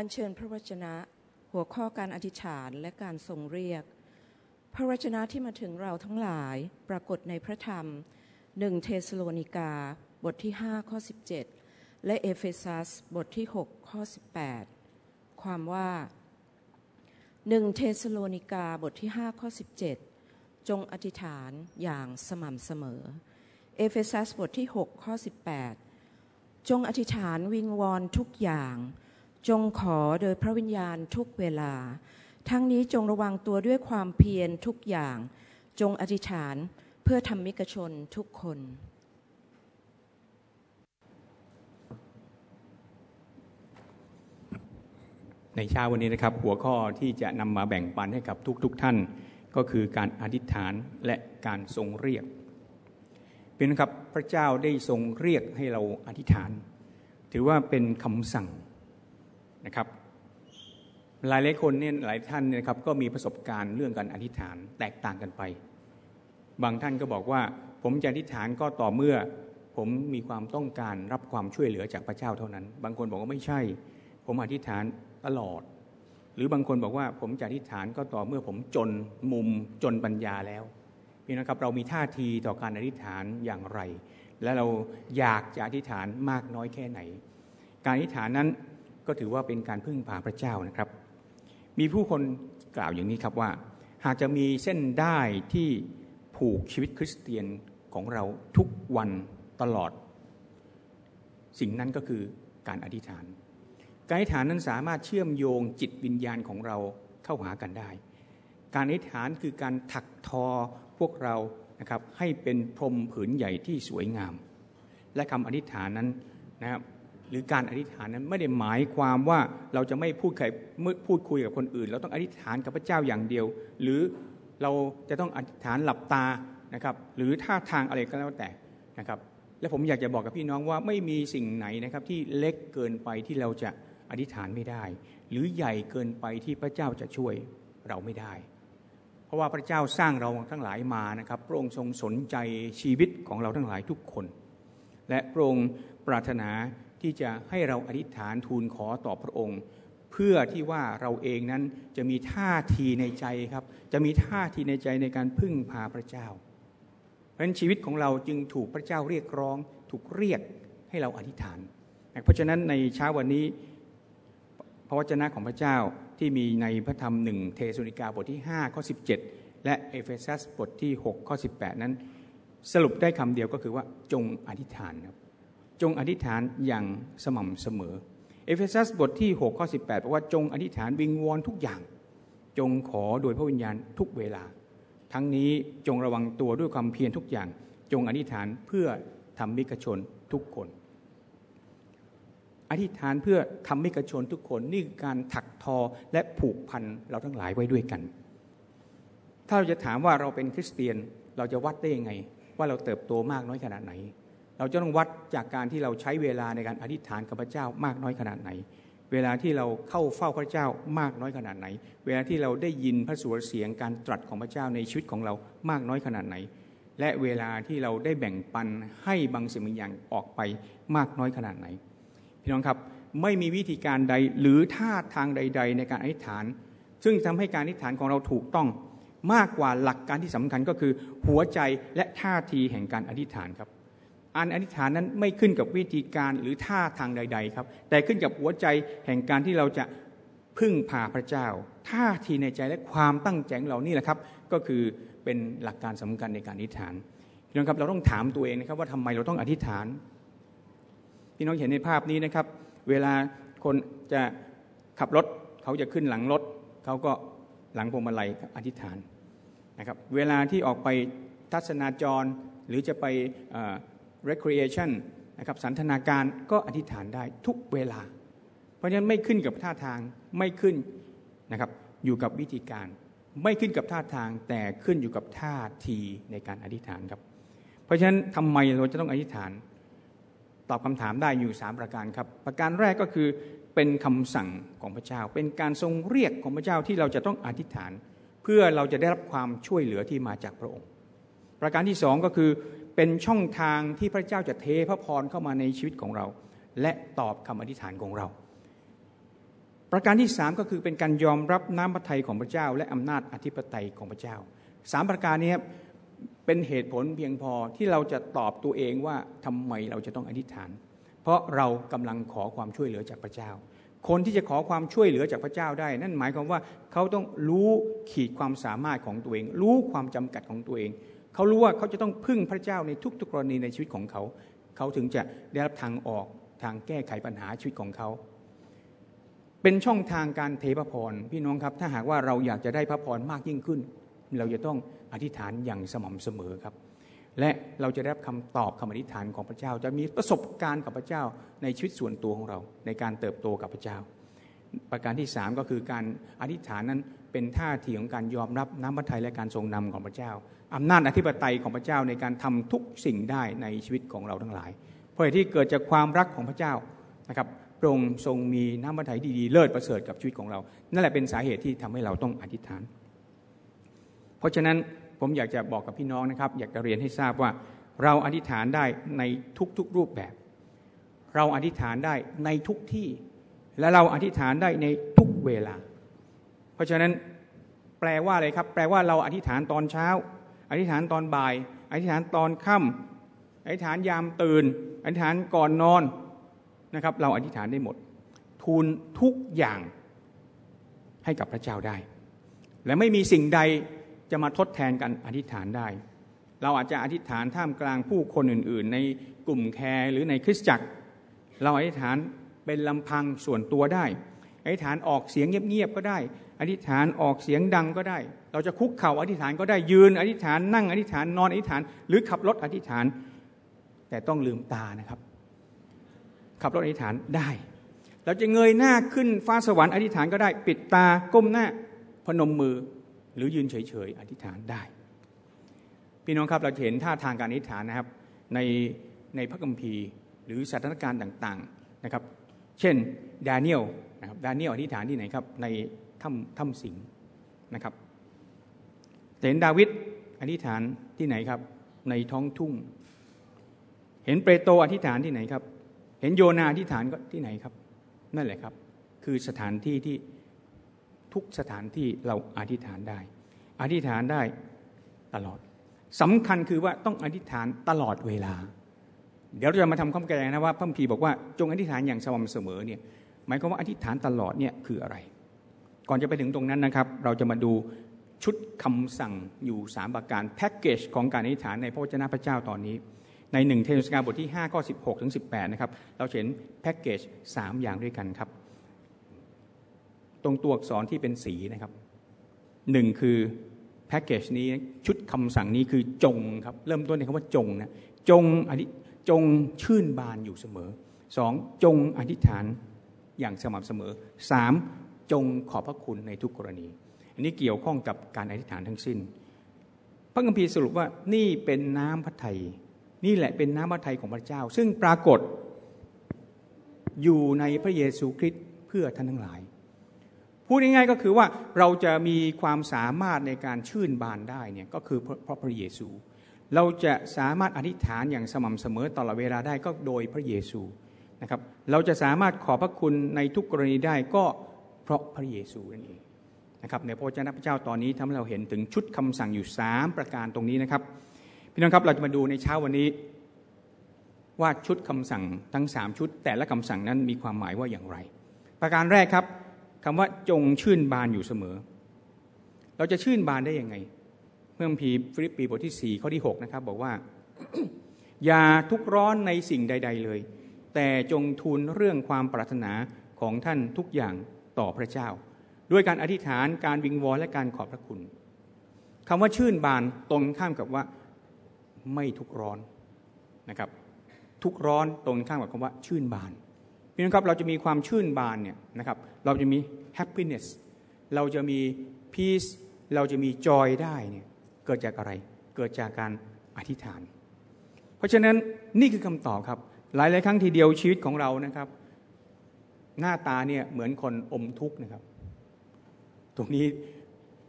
อัญเชิญพระวจนะ หัวข้อการอธิษฐานและการทรงเรียก พระวจนะที่มาถึงเราทั้งหลายปรากฏในพระธรรมหนึ่งเทสโลนิกา บทที่ 5 ข้อ 17 และเอเฟซัสบทที่ 6 ข้อ 18 ความว่าหนึ่งเทสโลนิกาบทที่ 5 ข้อ 17 จงอธิษฐานอย่างสม่ำเสมอ เอเฟซัสบทที่ 6 ข้อ 18 จงอธิษฐานวิงวอนทุกอย่าง จงขอโดยพระวิญญาณทุกเวลา ทั้งนี้จงระวังตัวด้วยความเพียรทุกอย่าง จงอธิษฐานเพื่อทำมิกชนทุกคนในเช้าวันนี้นะครับหัวข้อที่จะนำมาแบ่งปันให้กับทุกๆทท่าน ก็คือการอธิษฐานและการทรงเรียกเป็นครับพระเจ้าได้ทรงเรียกให้เราอธิษฐาน ถือว่าเป็นคำสั่ง นะครับ หลายหลายคนเนี่ยหลายท่านนี่ยครับก็มีประสบการณ์เรื่องการอธิษฐานแตกต่างกันไป บางท่านก็บอกว่า ผมจะอธิษฐานก็ต่อเมื่อ ผมมีความต้องการรับความช่วยเหลือจากพระเจ้าเท่านั้น บางคนบอกว่าไม่ใช่ ผมอธิษฐานตลอด หรือบางคนบอกว่าผมจะอธิษฐานก็ต่อเมื่อผมจนมุมจนปัญญาแล้วพี่นะครับเรามีท่าทีต่อการอธิษฐานอย่างไร และเราอยากจะอธิษฐานมากน้อยแค่ไหน การอธิษฐานนั้น ก็ถือว่าเป็นการพึ่งพาพระเจ้านะครับ มีผู้คนกล่าวอย่างนี้ครับว่า หากจะมีเส้นได้ที่ผูกชีวิตคริสเตียนของเราทุกวันตลอด สิ่งนั้นก็คือการอธิษฐาน การอธิษฐานนั้นสามารถเชื่อมโยงจิตวิญญาณของเราเข้าหากันได้ การอธิษฐานคือการถักทอพวกเรานะครับให้เป็นพรมผืนใหญ่ที่สวยงาม และคำอธิษฐานนั้นนะครับ หรือการอธิษฐานนั้นไม่ได้หมายความว่าเราจะไม่พูดใครพูดคุยกับคนอื่น เราต้องอธิษฐานกับพระเจ้าอย่างเดียว หรือเราจะต้องอธิษฐานหลับตานะครับ หรือท่าทางอะไรก็แล้วแต่นะครับ และผมอยากจะบอกกับพี่น้องว่าไม่มีสิ่งไหนนะครับที่เล็กเกินไปที่เราจะอธิษฐานไม่ได้ หรือใหญ่เกินไปที่พระเจ้าจะช่วยเราไม่ได้ เพราะว่าพระเจ้าสร้างเราทั้งหลายมานะครับพระองค์ทรงสนใจชีวิตของเราทั้งหลายทุกคน และพระองค์ปรารถนา ที่จะให้เราอธิษฐานทูลขอต่อพระองค์ เพื่อที่ว่าเราเองนั้นจะมีท่าทีในใจครับ จะมีท่าทีในใจในการพึ่งพาพระเจ้า เพราะฉะนั้นชีวิตของเราจึงถูกพระเจ้าเรียกร้อง ถูกเรียกให้เราอธิษฐาน เพราะฉะนั้นในเช้าวันนี้พระวจนะของพระเจ้าที่มีในพระธรรมหนึ่งเทสุนิกาบทที่5ข้อ17 และเอเฟซัสบทที่6ข้อ18 นั้น สรุปได้คำเดียวก็คือว่าจงอธิษฐานครับ จงอธิษฐานอย่างสม่ำเสมอ เอเฟซัสบทที่6ข้อ18บอกว่าจงอธิษฐานวิงวอนทุกอย่าง จงขอโดยพระวิญญาณทุกเวลา ทั้งนี้จงระวังตัวด้วยความเพียรทุกอย่าง จงอธิษฐานเพื่อธรรมิกชนทุกคน อธิษฐานเพื่อธรรมิกชนทุกคนนี่คือการถักทอและผูกพันเราทั้งหลายไว้ด้วยกัน ถ้าเราจะถามว่าเราเป็นคริสเตียนเราจะวัดได้ยังไง ว่าเราเติบโตมากน้อยขนาดไหน เราจะต้องวัดจากการที่เราใช้เวลาในการอธิษฐานกับพระเจ้ามากน้อยขนาดไหน เวลาที่เราเข้าเฝ้าพระเจ้ามากน้อยขนาดไหน เวลาที่เราได้ยินพระสุรเสียงการตรัสของพระเจ้าในชีวิตของเรามากน้อยขนาดไหน และเวลาที่เราได้แบ่งปันให้บางสิ่งบางอย่างออกไปมากน้อยขนาดไหน พี่น้องครับไม่มีวิธีการใดหรือท่าทางใด ๆ ในการอธิษฐาน ซึ่งทำให้การอธิษฐานของเราถูกต้องมากกว่าหลักการที่สำคัญก็คือหัวใจและท่าทีแห่งการอธิษฐานครับ อันอธิษฐานนั้นไม่ขึ้นกับวิธีการหรือท่าทางใด ๆ ครับ แต่ขึ้นกับหัวใจแห่งการที่เราจะพึ่งพาพระเจ้าท่าทีในใจและความตั้งใจของเรานี่แหละครับ ก็คือเป็นหลักการสำคัญในการอธิษฐานพี่น้องครับเราต้องถามตัวเองนะครับว่าทำไมเราต้องอธิษฐานพี่น้องเห็นในภาพนี้นะครับ เวลาคนจะขับรถเขาจะขึ้นหลังรถเขาก็หลังพวงมาลัยอธิษฐานนะครับ เวลาที่ออกไปทัศนาจรหรือจะไป recreation นะครับสันทนาการก็อธิษฐานได้ทุกเวลา เพราะฉะนั้นไม่ขึ้นกับท่าทางไม่ขึ้นนะครับอยู่กับวิธีการ ไม่ขึ้นกับท่าทางแต่ขึ้นอยู่กับท่าทีในการอธิษฐานครับ เพราะฉะนั้นทำไมเราจะต้องอธิษฐาน ตอบคำถามได้อยู่สามประการครับ ประการแรกก็คือเป็นคำสั่งของพระเจ้า เป็นการทรงเรียกของพระเจ้าที่เราจะต้องอธิษฐาน เพื่อเราจะได้รับความช่วยเหลือที่มาจากพระองค์ ประการที่สองก็คือ เป็นช่องทางที่พระเจ้าจะเทพระพรเข้ามาในชีวิตของเรา และตอบคำอธิษฐานของเรา ประการที่สามก็คือเป็นการยอมรับน้ำพระทัยของพระเจ้า และอำนาจอธิปไตยของพระเจ้าสามประการนี้เป็นเหตุผลเพียงพอที่เราจะตอบตัวเองว่าทำไมเราจะต้องอธิษฐาน เพราะเรากำลังขอความช่วยเหลือจากพระเจ้าคนที่จะขอความช่วยเหลือจากพระเจ้าได้ นั่นหมายความว่าเขาต้องรู้ขีดความสามารถของตัวเอง รู้ความจำกัดของตัวเอง เขารู้ว่าเขาจะต้องพึ่งพระเจ้าในทุก ๆกรณีในชีวิตของเขา เขาถึงจะได้รับทางออกทางแก้ไขปัญหาชีวิตของเขา เป็นช่องทางการเทพระพรพี่น้องครับ ถ้าหากว่าเราอยากจะได้พระพรมากยิ่งขึ้น เราจะต้องอธิษฐานอย่างสม่ำเสมอครับ และเราจะได้รับคำตอบคำอธิษฐานของพระเจ้า จะมีประสบการณ์กับพระเจ้าในชีวิตส่วนตัวของเรา ในการเติบโตกับพระเจ้า ประการที่สามก็คือการอธิษฐานนั้นเป็นท่าทีของการยอมรับน้ำพระทัยและการทรงนำของพระเจ้า อำนาจอธิปไตยของพระเจ้าในการทำทุกสิ่งได้ในชีวิตของเราทั้งหลาย เพราะที่เกิดจากความรักของพระเจ้านะครับพระองค์ทรงมีน้ำพระทัยดีๆเลิศประเสริฐกับชีวิตของเรา นั่นแหละเป็นสาเหตุที่ทำให้เราต้องอธิษฐาน เพราะฉะนั้นผมอยากจะบอกกับพี่น้องนะครับ อยากจะเรียนให้ทราบว่า เราอธิษฐานได้ในทุกๆรูปแบบ เราอธิษฐานได้ในทุกที่ และเราอธิษฐานได้ในทุกเวลา เพราะฉะนั้นแปลว่าอะไรครับ แปลว่าเราอธิษฐานตอนเช้า อธิษฐานตอนบ่าย อธิษฐานตอนค่ำอธิษฐานยามตื่น อธิษฐานก่อนนอนนะครับ เราอธิษฐานได้หมด ทูลทุกอย่างให้กับพระเจ้าได้ และไม่มีสิ่งใดจะมาทดแทนกันอธิษฐานได้ เราอาจจะอธิษฐานท่ามกลางผู้คนอื่น ๆ ในกลุ่มแคร์หรือในคริสตจักร เราอธิษฐานเป็นลำพังส่วนตัวได้ อธิษฐานออกเสียงเงียบ ๆ ก็ได้ อธิษฐานออกเสียงดังก็ได้ เราจะคุกเข่าอธิษฐานก็ได้ยืน อธิษฐานนั่งอธิษฐานนอนอธิษฐาน หรือขับรถอธิษฐาน แต่ต้องลืมตานะครับ ขับรถอธิษฐานได้ เราจะเงยหน้าขึ้นฟ้าสวรรค์อธิษฐานก็ได้ ปิดตาก้มหน้าพนมมือหรือยืนเฉยๆอธิษฐานได้ พี่น้องครับเราเห็นท่าทางการอธิษฐานนะครับ ในในพระคัมภีร์ หรือสถานการณ์ต่างๆนะครับ เช่นดาเนียลนะครับดาเนียลอธิษฐานที่ไหนครับใน ถ้ำถ้ำสิงนะครับเห็นดาวิดอธิษฐานที่ไหนครับ ในท้องทุ่ง เห็นเปโตรอธิษฐานที่ไหนครับ เห็นโยนาอธิษฐานก็ที่ไหนครับ นั่นแหละครับ คือสถานที่ที่ทุกสถานที่เราอธิษฐานได้ อธิษฐานได้ตลอดสำคัญคือว่าต้องอธิษฐานตลอดเวลา เดี๋ยวเราจะมาทำความเข้าใจนะว่าพระพีบอกว่าจงอธิษฐานอย่างสม่ำเสมอเนี่ยหมายความว่าอธิษฐานตลอดเนี่ยคืออะไร ก่อนจะไปถึงตรงนั้นนะครับ เราจะมาดูชุดคำสั่งอยู่สามประการแพ็กเกจของการอธิษฐานในพระวจนะพระเจ้าตอนนี้ ในหนึ่งเทศกาลบทที่5ข้อ16 ถึง 18 นะครับ เราเห็นแพ็กเกจ 3 อย่างด้วยกันครับ ตรงตัวอักษรที่เป็นสีนะครับหนึ่งคือแพ็กเกจนี้ชุดคำสั่งนี้คือจงครับ เริ่มต้นในคำว่าจงนะจงอธิจงชื่นบานอยู่เสมอสองจงอธิษฐานอย่างสม่ำเสมอสาม จงขอบพระคุณในทุกกรณี อันนี้เกี่ยวข้องกับการอธิษฐานทั้งสิ้น พระคัมภีร์สรุปว่านี่เป็นน้ำพระทัยนี่แหละเป็นน้ำพระทัยของพระเจ้า ซึ่งปรากฏอยู่ในพระเยซูคริสต์เพื่อท่านทั้งหลาย พูดง่ายๆก็คือว่าเราจะมีความสามารถในการชื่นบานได้เนี่ยก็คือเพราะพระเยซู เราจะสามารถอธิษฐานอย่างสม่ำเสมอตลอดเวลาได้ก็โดยพระเยซูนะครับ เราจะสามารถขอพระคุณในทุกกรณีได้ก็เราะพระเยซูนั่นเองนะครับในพระเจ้าพระเจ้าตอนนี้ทำให้เราเห็นถึงชุดคำสั่งอยู่สามประการตรงนี้นะครับพี่น้องครับเราจะมาดูในเช้าวันนี้ว่าชุดคำสั่งทั้งสามชุด แต่ละคำสั่งนั้นมีความหมายว่าอย่างไร ประการแรกครับคำว่าจงชื่นบานอยู่เสมอ เราจะชื่นบานได้ยังไงเมื่อพีฟิลิปปีบทที่สี่ข้อที่6นะครับบอกว่าอย่าทุกข์ร้อนในสิ่งใด ๆเลย แต่จงทูลเรื่องความปรารถนาของท่านทุกอย่าง ต่อพระเจ้า ด้วยการอธิษฐานการวิงวอนและการขอบพระคุณคำว่าชื่นบานตรงข้ามกับว่าไม่ทุกข์ร้อนนะครับ ทุกข์ร้อนตรงข้ามกับคำว่าชื่นบานพี่น้องครับเราจะมีความชื่นบานเนี่ยนะครับ เราจะมี happiness เราจะมี peace เราจะมี joy ได้เนี่ยเกิดจากอะไร เกิดจากการอธิษฐาน เพราะฉะนั้นนี่คือคำตอบครับ หลายหลายครั้งทีเดียวชีวิตของเรานะครับ หน้าตาเนี่ยเหมือนคนอมทุกข์นะครับ ตรงนี้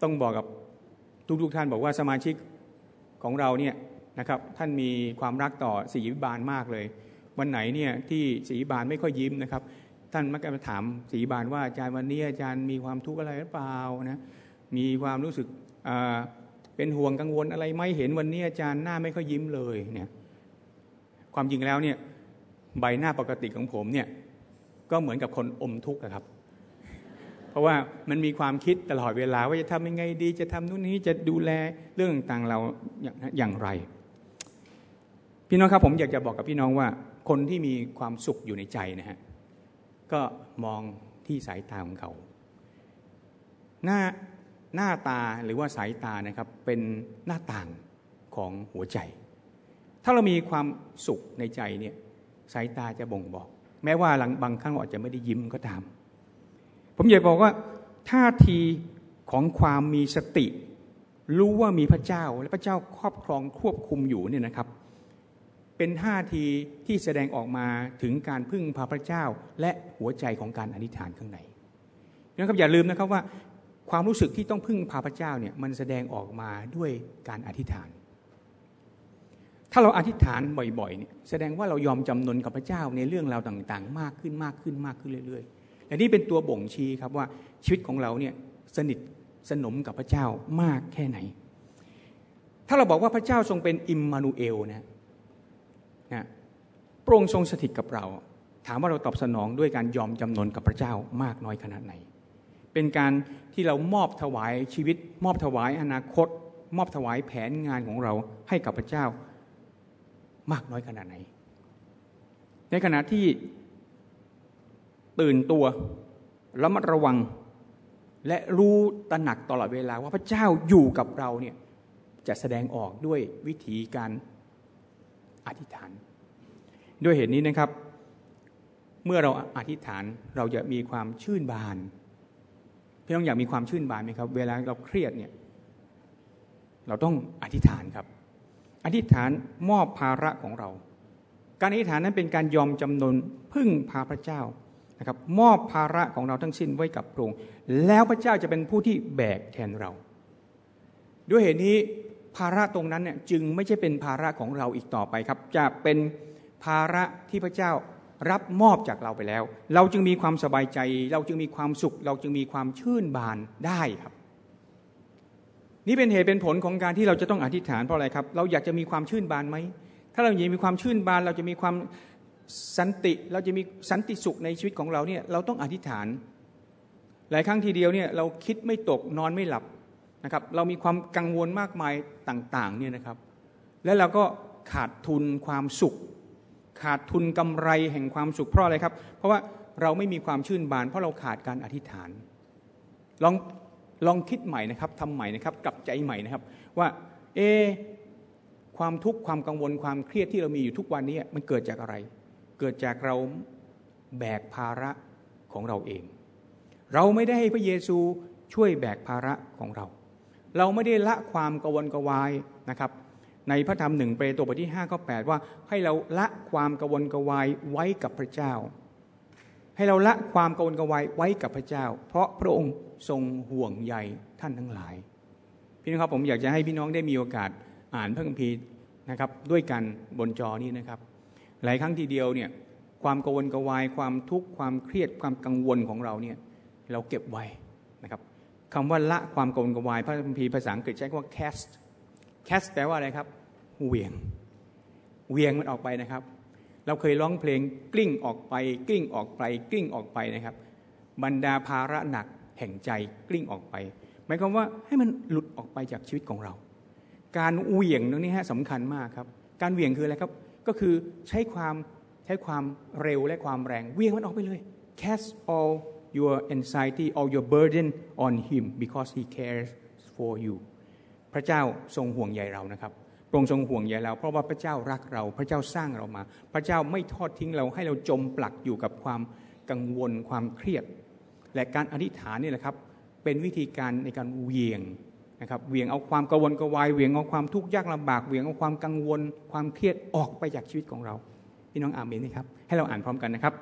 ต้องบอกกับทุกๆทท่านบอกว่าสมาชิกของเราเนี่ยนะครับท่านมีความรักต่อสีบานมากเลย วันไหนเนี่ยที่สีบานไม่ค่อยยิ้มนะครับ ท่านมักจะถามสีบานว่าอาจารย์วันนี้อาจารย์มีความทุกข์อะไรหรือเปล่านะมีความรู้สึกเป็นห่วงกังวลอะไรไม่เห็นวันนี้อาจารย์หน้าไม่ค่อยยิ้มเลยเนี่ยความจริงแล้วเนี่ยใบหน้าปกติของผมเนี่ย ก็เหมือนกับคนอมทุกข์ครับ เพราะว่ามันมีความคิดตลอดเวลาว่าจะทำยังไงดี จะทำนู่นนี้จะดูแลเรื่องต่างๆเราอย่างไร พี่น้องครับผมอยากจะบอกกับพี่น้องว่า คนที่มีความสุขอยู่ในใจนะฮะก็มองที่สายตาของเขา หน้าหน้าตาหรือว่าสายตานะครับเป็นหน้าต่างของหัวใจ ถ้าเรามีความสุขในใจเนี่ยสายตาจะบ่งบอก แม้ว่าบางครั้งอาจจะไม่ได้ยิ้มก็ตาม ผมอยากบอกว่าท่าทีของความมีสติ รู้ว่ามีพระเจ้าและพระเจ้าครอบครองควบคุมอยู่เนี่ยนะครับ เป็นท่าทีที่แสดงออกมาถึงการพึ่งพาพระเจ้า และหัวใจของการอธิษฐานข้างในนะครับอย่าลืมนะครับว่าความรู้สึกที่ต้องพึ่งพาพระเจ้าเนี่ยมันแสดงออกมาด้วยการอธิษฐาน ถ้าเราอธิษฐานบ่อยๆเนี่ยแสดงว่าเรายอมจำนนกับพระเจ้าในเรื่องราวต่างๆ มากขึ้นมากขึ้นมากขึ้นเรื่อยๆและนี่เป็นตัวบ่งชี้ครับว่าชีวิตของเราเนี่ยสนิทสนมกับพระเจ้ามากแค่ไหน ถ้าเราบอกว่าพระเจ้าทรงเป็นอิมมานูเอลนะนะพระองค์ทรงสถิตกับเรา ถามว่าเราตอบสนองด้วยการยอมจำนนกับพระเจ้ามากน้อยขนาดไหน เป็นการที่เรามอบถวายชีวิต มอบถวายอนาคต มอบถวายแผนงานของเราให้กับพระเจ้า มากน้อยขนาดไหน ในขณะที่ตื่นตัวระมัดระวังและรู้ตระหนักตลอดเวลาว่าพระเจ้าอยู่กับเราเนี่ยจะแสดงออกด้วยวิธีการอธิษฐาน ด้วยเหตุนี้นะครับ เมื่อเราอธิษฐานเราจะมีความชื่นบานพี่น้องอยากมีความชื่นบานไหมครับ เวลาเราเครียดเนี่ยเราต้องอธิษฐานครับ อธิษฐานมอบภาระของเรา การอธิษฐานนั้นเป็นการยอมจำนนพึ่งพาพระเจ้านะครับมอบภาระของเราทั้งสิ้นไว้กับพระองค์แล้วพระเจ้าจะเป็นผู้ที่แบกแทนเรา ด้วยเหตุนี้ภาระตรงนั้นเนี่ยจึงไม่ใช่เป็นภาระของเราอีกต่อไปครับ จะเป็นภาระที่พระเจ้ารับมอบจากเราไปแล้ว เราจึงมีความสบายใจ เราจึงมีความสุข เราจึงมีความชื่นบานได้ครับ นี่เป็นเหตุเป็นผลของการที่เราจะต้องอธิษฐานเพราะอะไรครับ เราอยากจะมีความชื่นบานไหม ถ้าเราอยากมีความชื่นบาน เราจะมีความสันติเราจะมีสันติสุขในชีวิตของเราเนี่ยเราต้องอธิษฐาน หลายครั้งทีเดียวเนี่ยเราคิดไม่ตกนอนไม่หลับนะครับเรามีความกังวลมากมายต่างๆเนี่ยนะครับ และเราก็ขาดทุนความสุข ขาดทุนกำไรแห่งความสุขเพราะอะไรครับ เพราะว่าเราไม่มีความชื่นบาน เพราะเราขาดการอธิษฐาน ลอง ลองคิดใหม่นะครับทำใหม่นะครับกลับใจใหม่นะครับว่าเอความทุกข์ความกังวลความเครียดที่เรามีอยู่ทุกวันนี้มันเกิดจากอะไร เกิดจากเราแบกภาระของเราเอง เราไม่ได้ให้พระเยซูช่วยแบกภาระของเรา เราไม่ได้ละความกังวนกวายนะครับในพระธรรมหนึ่งเปโตรบทที่5ข้อ8ว่าให้เราละความกังวนกวายไว้กับพระเจ้า ให้เราละความกังวนกวายไว้กับพระเจ้า เพราะพระองค์ทรงห่วงใยท่านทั้งหลาย พี่น้องครับผมอยากจะให้พี่น้องได้มีโอกาสอ่านพระคัมภีร์นะครับด้วยกันบนจอนี้นะครับ หลายครั้งทีเดียวเนี่ยความกังวนกวายความทุกข์ความเครียดความกังวลของเราเนี่ยเราเก็บไว้นะครับคำว่าละความโกลกวายพระคัมภีร์ภาษาอังกฤษใช้คำว่า cast cast แปลว่าอะไรครับเวียงเวียงมันออกไปนะครับ เราเคยร้องเพลงกลิ้งออกไป กลิ้งออกไป กลิ้งออกไปนะครับ บรรดาภาระหนักแห่งใจกลิ้งออกไปหมายความว่าให้มันหลุดออกไปจากชีวิตของเรา การเวียงตรงนี้ฮะสำคัญมากครับ การเวียงคืออะไรครับ ก็คือใช้ความใช้ความเร็วและความแรงเวียงมันออกไปเลย cast all your anxiety or your burden on him because he cares for you พระเจ้าทรงห่วงใยเรานะครับ พระองค์ทรงห่วงใยเรา เพราะว่าพระเจ้ารักเรา พระเจ้าสร้างเรามา พระเจ้าไม่ทอดทิ้งเราให้เราจมปลักอยู่กับความกังวลความเครียด และการอธิษฐานนี่แหละครับ เป็นวิธีการในการเวียงนะครับเวียงเอาความกังวลกวายเวียงเอาความทุกข์ยากลำบากเวียงเอาความกังวล ความเครียดออกไปจากชีวิตของเราพี่น้องอ่านเมนไหมครับ ให้เราอ่านพร้อมกันนะครับ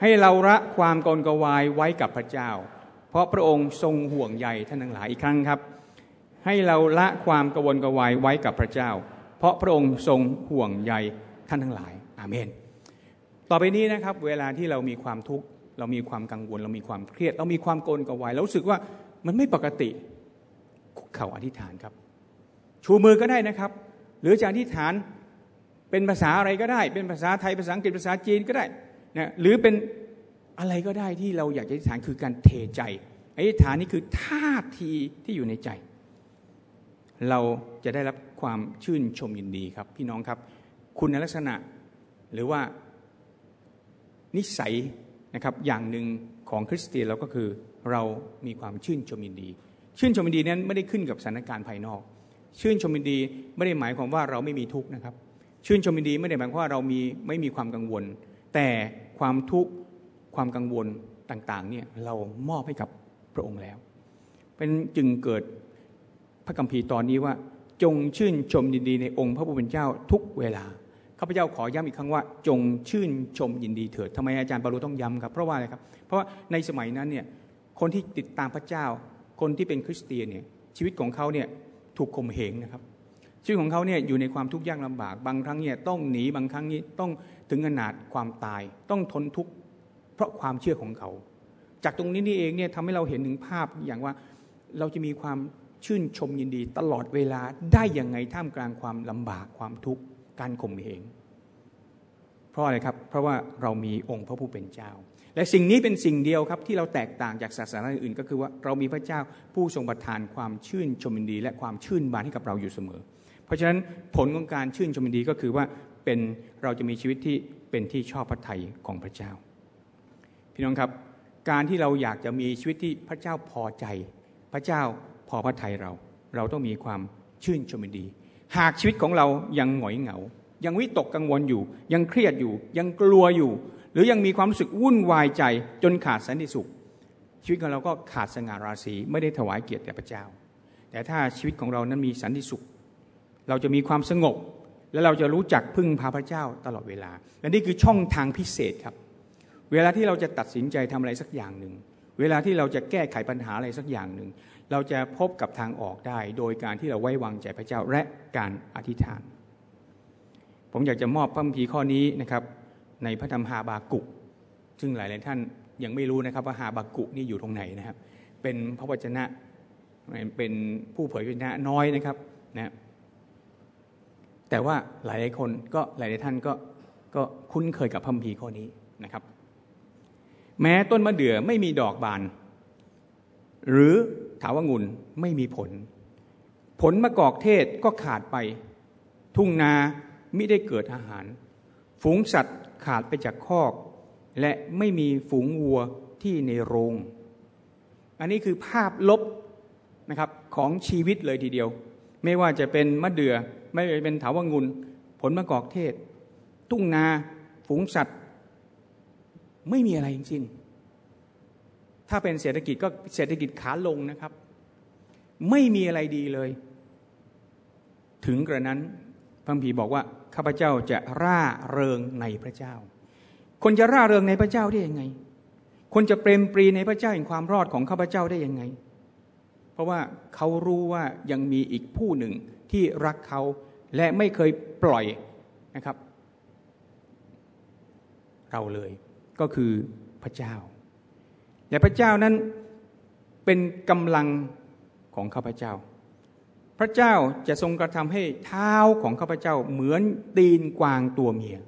ให้เราละความกลกวายไว้กับพระเจ้า เพราะพระองค์ทรงห่วงใยท่านทั้งหลายอีกครั้งครับ ให้เราละความกวนกวายไว้กับพระเจ้า เพราะพระองค์ทรงห่วงใยท่านทั้งหลาย อาเมน ต่อไปนี้นะครับ เวลาที่เรามีความทุกข์เรามีความกังวล เรามีความเครียด เรามีความโกลกวายเราสึกว่ามันไม่ปกติคุกเข่าอธิษฐานครับ ชูมือก็ได้นะครับ หรือจะอธิษฐานเป็นภาษาอะไรก็ได้ เป็นภาษาไทยภาษาอังกฤษภาษาจีนก็ได้นะหรือเป็นอะไรก็ได้ที่เราอยากจะอธิษฐานคือการเทใจอธิษฐานนี่คือท่าทีที่อยู่ในใจ เราจะได้รับความชื่นชมยินดีครับ พี่น้องครับ คุณลักษณะหรือว่านิสัยนะครับอย่างหนึ่งของคริสเตียนเราก็คือเรามีความชื่นชมยินดี ชื่นชมยินดีนั้นไม่ได้ขึ้นกับสถานการณ์ภายนอก ชื่นชมยินดีไม่ได้หมายความว่าเราไม่มีทุกข์นะครับ ชื่นชมยินดีไม่ได้หมายความว่าเรามีไม่มีความกังวล แต่ความทุกข์ความกังวลต่างๆเนี่ยเรามอบให้กับพระองค์แล้ว เป็นจึงเกิด ระคัมภีร์ตอนนี้ว่า จงชื่นชมยินดีในองค์พระผู้เป็นเจ้าทุกเวลาข้าพเจ้าขอย้ำอีกครั้งว่า จงชื่นชมยินดีเถิดทำไมอาจารย์ปารุต้องย้ำครับเพราะว่าอะไรครับ เพราะว่าในสมัยนั้นเนี่ยคนที่ติดตามพระเจ้า คนที่เป็นคริสเตียนเนี่ยชีวิตของเขาเนี่ยถูกข่มเหงนะครับชีวิตของเขาเนี่ยอยู่ในความทุกข์ยากลำบาก บางครั้งเนี่ยต้องหนีบางครั้งนี้ต้องถึงขนาดความตาย ต้องทนทุกข์เพราะความเชื่อของเขา จากตรงนี้นี่เองเนี่ยทำให้เราเห็นถึงภาพอย่างว่าเราจะมีความ ชื่นชมยินดีตลอดเวลาได้ยังไงท่ามกลางความลำบากความทุกข์การข่มเหงเพราะอะไรครับ เพราะว่าเรามีองค์พระผู้เป็นเจ้า และสิ่งนี้เป็นสิ่งเดียวครับที่เราแตกต่างจากศาสนาอื่นก็คือว่าเรามีพระเจ้าผู้ทรงประทานความชื่นชมยินดี และความชื่นบานให้กับเราอยู่เสมอ เพราะฉะนั้นผลของการชื่นชมยินดีก็คือว่าเป็นเราจะมีชีวิตที่เป็นที่ชอบพระทัยของพระเจ้า พี่น้องครับ การที่เราอยากจะมีชีวิตที่พระเจ้าพอใจ พระเจ้า พอพระทัยเรา เราต้องมีความชื่นชมดี หากชีวิตของเรายังหงอยเหงา ยังวิตกกังวลอยู่ ยังเครียดอยู่ ยังกลัวอยู่ หรือยังมีความรู้สึกวุ่นวายใจจนขาดสันติสุข ชีวิตของเราก็ขาดสง่าราศีไม่ได้ถวายเกียรติแด่พระเจ้า แต่ถ้าชีวิตของเรานั้นมีสันติสุข เราจะมีความสงบ และเราจะรู้จักพึ่งพาพระเจ้าตลอดเวลา และนี่คือช่องทางพิเศษครับ เวลาที่เราจะตัดสินใจทำอะไรสักอย่างหนึ่งเวลาที่เราจะแก้ไขปัญหาอะไรสักอย่างหนึ่ง เราจะพบกับทางออกได้ โดยการที่เราไว้วางใจพระเจ้าและการอธิษฐาน ผมอยากจะมอบพระคัมภีร์ข้อนี้นะครับ ในพระธรรมฮาบากุซึ่งหลายหลายท่านยังไม่รู้นะครับว่าฮาบากุนี่อยู่ตรงไหนนะครับ เป็นพระวจนะเป็นผู้เผยพระวจนะน้อยนะครับนะแต่ว่าหลายหลายคนก็หลายหลายท่านก็ก็คุ้นเคยกับพระคัมภีร์ข้อนี้นะครับ แม้ต้นมะเดื่อไม่มีดอกบาน หรือ ถาวงุ่นไม่มีผล ผลมะกอกเทศก็ขาดไป ทุ่งนาไม่ได้เกิดอาหาร ฝูงสัตว์ขาดไปจากคอก และไม่มีฝูงวัวที่ในโรง อันนี้คือภาพลบนะครับของชีวิตเลยทีเดียว ไม่ว่าจะเป็นมะเดือ่อไม่ว่าจะเป็นถาวงุนผลมะกอกเทศตุ้งนา ฝูงสัตว์ ไม่มีอะไรจริงๆ ถ้าเป็นเศรษฐกิจก็เศรษฐกิจขาลงนะครับ ไม่มีอะไรดีเลย ถึงกระนั้นพระพีบอกว่าข้าพเจ้าจะร่าเริงในพระเจ้า คนจะร่าเริงในพระเจ้าได้ยังไง คนจะเปรมปรีในพระเจ้าแห่งความรอดของข้าพเจ้าได้ยังไง เพราะว่าเขารู้ว่ายังมีอีกผู้หนึ่งที่รักเขาและไม่เคยปล่อยนะครับ เราเลยก็คือพระเจ้า และพระเจ้านั้นเป็นกำลังของข้าพเจ้า พระเจ้าจะทรงกระทำให้เท้าของข้าพเจ้าเหมือนตีนกวางตัวเมีย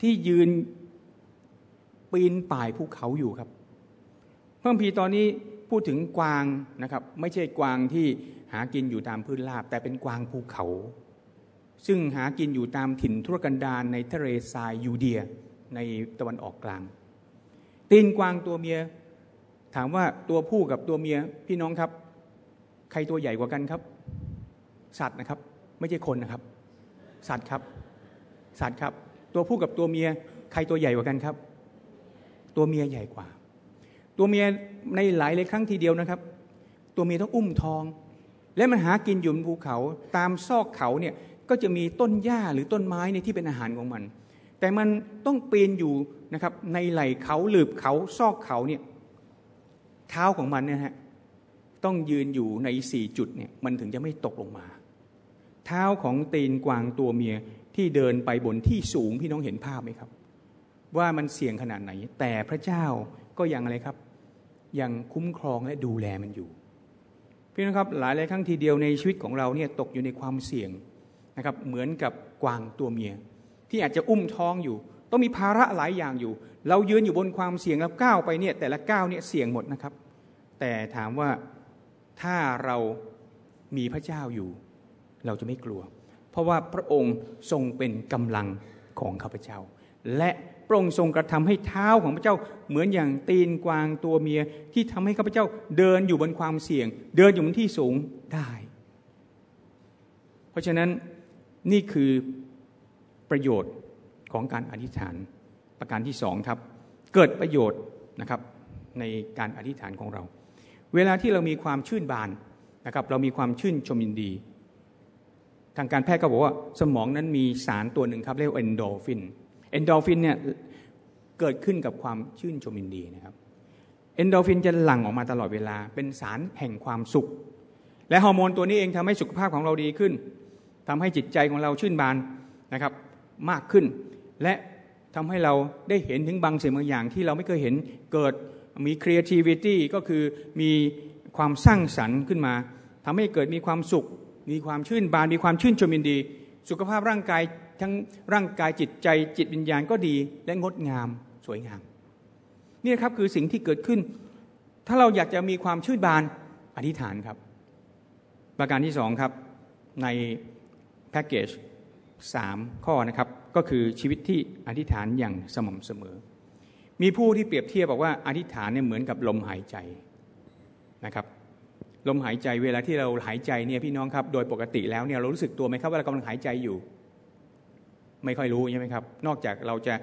ที่ยืนปีนป่ายภูเขาอยู่ครับพระพีตอนนี้พูดถึงกวางนะครับ ไม่ใช่กวางที่หากินอยู่ตามพื้นราบ แต่เป็นกวางภูเขา ซึ่งหากินอยู่ตามถิ่นทุรกันดารในทะเลทรายยูเดียในตะวันออกกลาง ตีนกวางตัวเมีย ถามว่าตัวผู้กับตัวเมียพี่น้องครับ ใครตัวใหญ่กว่ากันครับ สัตว์นะครับ ไม่ใช่คนนะครับ สัตว์ครับ สัตว์ครับ ตัวผู้กับตัวเมีย ใครตัวใหญ่กว่ากันครับ ตัวเมียใหญ่กว่า ตัวเมียในหลายเลยครั้งทีเดียวนะครับ ตัวเมียต้องอุ้มทอง และมันหากินอยู่บนภูเขาตามซอกเขาเนี่ยก็จะมีต้นหญ้าหรือต้นไม้ในที่เป็นอาหารของมัน แต่มันต้องปีนอยู่นะครับในไหล่เขาหลืบเขาซอกเขาเนี่ยเท้าของมันเนี่ยฮะต้องยืนอยู่ในสี่จุดเนี่ยมันถึงจะไม่ตกลงมา เท้าของตีนกวางตัวเมียที่เดินไปบนที่สูงพี่น้องเห็นภาพไหมครับ ว่ามันเสี่ยงขนาดไหน แต่พระเจ้าก็ยังอะไรครับ ยังคุ้มครองและดูแลมันอยู่ พี่น้องครับหลายหลายครั้งทีเดียวในชีวิตของเราเนี่ยตกอยู่ในความเสี่ยงนะครับเหมือนกับกวางตัวเมีย ที่อาจจะอุ้มท้องอยู่ ต้องมีภาระหลายอย่างอยู่ เรายืนอยู่บนความเสี่ยงแล้วก้าวไปเนี่ยแต่ละก้าวเนี่ยเสี่ยงหมดนะครับ แต่ถามว่าถ้าเรามีพระเจ้าอยู่ เราจะไม่กลัว เพราะว่าพระองค์ทรงเป็นกำลังของข้าพเจ้า และพระองค์ทรงกระทำให้เท้าของพระเจ้าเหมือนอย่างตีนกวางตัวเมียที่ทำให้ข้าพเจ้าเดินอยู่บนความเสี่ยง เดินอยู่บนที่สูงได้ เพราะฉะนั้นนี่คือ ประโยชน์ของการอธิษฐานประการที่สองครับ เกิดประโยชน์นะครับในการอธิษฐานของเรา เวลาที่เรามีความชื่นบานนะครับ เรามีความชื่นชมยินดี ทางการแพทย์ก็บอกว่าสมองนั้นมีสารตัวหนึ่งครับเรียกว่าเอนโดฟินเอนโดฟินเนี่ยเกิดขึ้นกับความชื่นชมยินดีนะครับเอนโดฟินจะหลั่งออกมาตลอดเวลา เป็นสารแห่งความสุข และฮอร์โมนตัวนี้เองทำให้สุขภาพของเราดีขึ้นทำให้จิตใจของเราชื่นบานนะครับ มากขึ้น และทำให้เราได้เห็นถึงบางสิ่งบางอย่างที่เราไม่เคยเห็นเกิดมี creativity ก็คือมีความสร้างสรรค์ขึ้นมาทำให้เกิดมีความสุข มีความชื่นบาน มีความชื่นชมยินดี สุขภาพร่างกายทั้งร่างกายจิตใจจิตวิญญาณก็ดีและงดงามสวยงาม นี่ครับคือสิ่งที่เกิดขึ้น ถ้าเราอยากจะมีความชื่นบานอธิษฐานครับ ประการที่สองครับในแพ็กเกจ สามข้อนะครับ ก็คือชีวิตที่อธิษฐานอย่างสม่ำเสมอ มีผู้ที่เปรียบเทียบบอกว่าอธิษฐานเนี่ยเหมือนกับลมหายใจนะครับลมหายใจเวลาที่เราหายใจเนี่ยพี่น้องครับ โดยปกติแล้วเนี่ยเรารู้สึกตัวไหมครับว่าเรากำลังหายใจอยู่ ไม่ค่อยรู้ใช่ไหมครับ นอกจากเราจะ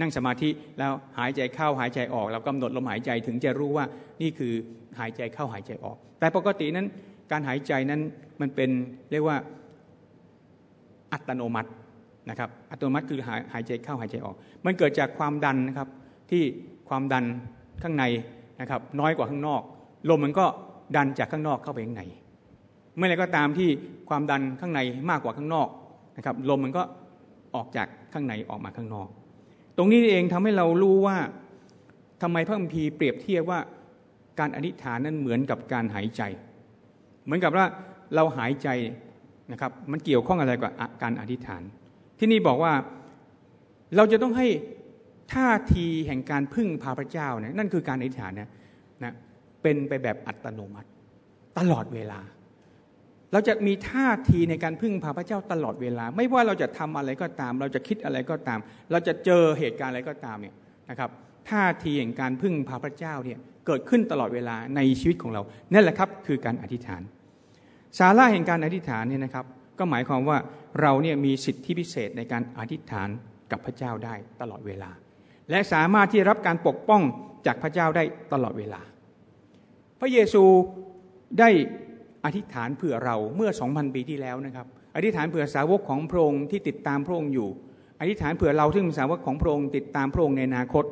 นั่งสมาธิแล้วหายใจเข้าหายใจออก เรากำหนดลมหายใจถึงจะรู้ว่านี่คือหายใจเข้าหายใจออก แต่ปกตินั้นการหายใจนั้นมันเป็นเรียกว่า อัตโนมัตินะครับอัตโนมัติคือหายหายใจเข้าหายใจออก มันเกิดจากความดันนะครับที่ความดันข้างในนะครับน้อยกว่าข้างนอก ลมมันก็ดันจากข้างนอกเข้าไปข้างใน เมื่อไรก็ตามที่ความดันข้างในมากกว่าข้างนอกนะครับลมมันก็ออกจากข้างในออกมาข้างนอก ตรงนี้เองทำให้เรารู้ว่าทำไมพระคัมภีร์เปรียบเทียบว่าการอธิษฐานนั้นเหมือนกับการหายใจ เหมือนกับว่าเราหายใจ นะครับมันเกี่ยวข้องอะไรกับการอธิษฐาน ที่นี่บอกว่าเราจะต้องให้ท่าทีแห่งการพึ่งพาพระเจ้าเนี่ยนั่นคือการอธิษฐานนะนะเป็นไปแบบอัตโนมัติ ตลอดเวลา เราจะมีท่าทีในการพึ่งพาพระเจ้าตลอดเวลา ไม่ว่าเราจะทำอะไรก็ตาม เราจะคิดอะไรก็ตาม เราจะเจอเหตุการณ์อะไรก็ตามเนี่ยนะครับท่าทีแห่งการพึ่งพาพระเจ้าเนี่ยเกิดขึ้นตลอดเวลาในชีวิตของเรานั่นแหละครับคือการอธิษฐาน สาระแห่งการอธิษฐานเนี่ยนะครับก็หมายความว่าเราเนี่ยมีสิทธิพิเศษในการอธิษฐานกับพระเจ้าได้ตลอดเวลา และสามารถที่รับการปกป้องจากพระเจ้าได้ตลอดเวลา พระเยซูได้อธิษฐานเผื่อเราเมื่อสองพันปีที่แล้วนะครับ อธิษฐานเผื่อสาวกของพระองค์ที่ติดตามพระองค์อยู่ อธิษฐานเผื่อเราที่เป็นสาวกของพระองค์ติดตามพระองค์ในอนาคต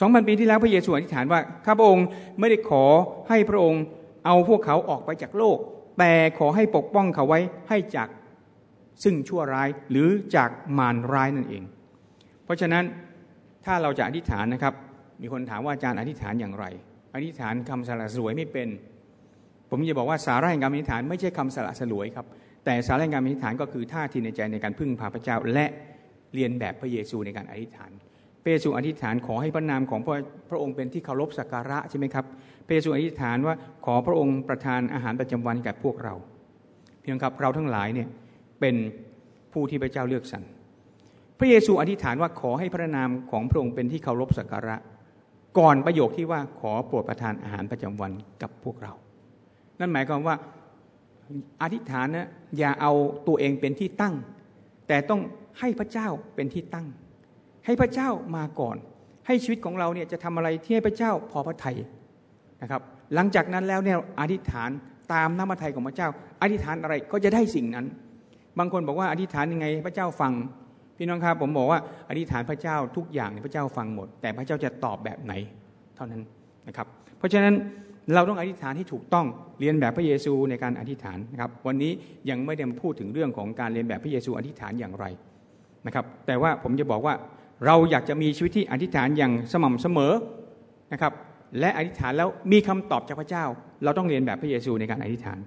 สองพันปีที่แล้วพระเยซูอธิษฐานว่าข้าพระองค์ไม่ได้ขอให้พระองค์เอาพวกเขาออกไปจากโลก แต่ขอให้ปกป้องเขาไว้ให้จากซึ่งชั่วร้ายหรือจากมารร้ายนั่นเอง เพราะฉะนั้นถ้าเราจะอธิษฐานนะครับ มีคนถามว่าอาจารย์อธิษฐานอย่างไร อธิษฐานคำสละสวยไม่เป็น ผมจะบอกว่าสาระแห่งการอธิษฐานไม่ใช่คำสละสลวยครับแต่สาระแห่งการอธิษฐานก็คือท่าทีในใจในการพึ่งพาพระเจ้าและเรียนแบบพระเยซูในการอธิษฐาน เยซูอธิษฐานขอให้พระนามของพระพระองค์เป็นที่เคารพสักการะใช่ไหมครับเยซูอธิษฐานว่าขอพระองค์ประทานอาหารประจำวันแก่พวกเราเพียงครับเราทั้งหลายเนี่ยเป็นผู้ที่พระเจ้าเลือกสรรพระเยซูอธิษฐานว่าขอให้พระนามของพระองค์เป็นที่เคารพสักการะ ก่อนประโยคที่ว่าขอโปรดประทานอาหารประจำวันกับพวกเรา นั่นหมายความว่าอธิษฐานนะอย่าเอาตัวเองเป็นที่ตั้ง แต่ต้องให้พระเจ้าเป็นที่ตั้ง ให้พระเจ้ามาก่อน ให้ชีวิตของเราเนี่ยจะทำอะไรที่ให้พระเจ้าพอพระทัยนะครับ หลังจากนั้นแล้วเนี่ยอธิษฐานตามน้ำพระทัยของพระเจ้า อธิษฐานอะไรก็จะได้สิ่งนั้น บางคนบอกว่าอธิษฐานยังไงพระเจ้าฟัง พี่น้องครับผมบอกว่าอธิษฐานพระเจ้าทุกอย่างพระเจ้าฟังหมด แต่พระเจ้าจะตอบแบบไหนเท่านั้นนะครับ เพราะฉะนั้นเราต้องอธิษฐานที่ถูกต้องเรียนแบบพระเยซูในการอธิษฐานนะครับ วันนี้ยังไม่ได้มาพูดถึงเรื่องของการเรียนแบบพระเยซูอธิษฐานอย่างไรนะครับ แต่ว่าผมจะบอกว่า เราอยากจะมีชีวิตที่อธิษฐานอย่างสม่ำเสมอนะครับ และอธิษฐานแล้วมีคำตอบจากพระเจ้า เราต้องเรียนแบบพระเยซูในการอธิษฐาน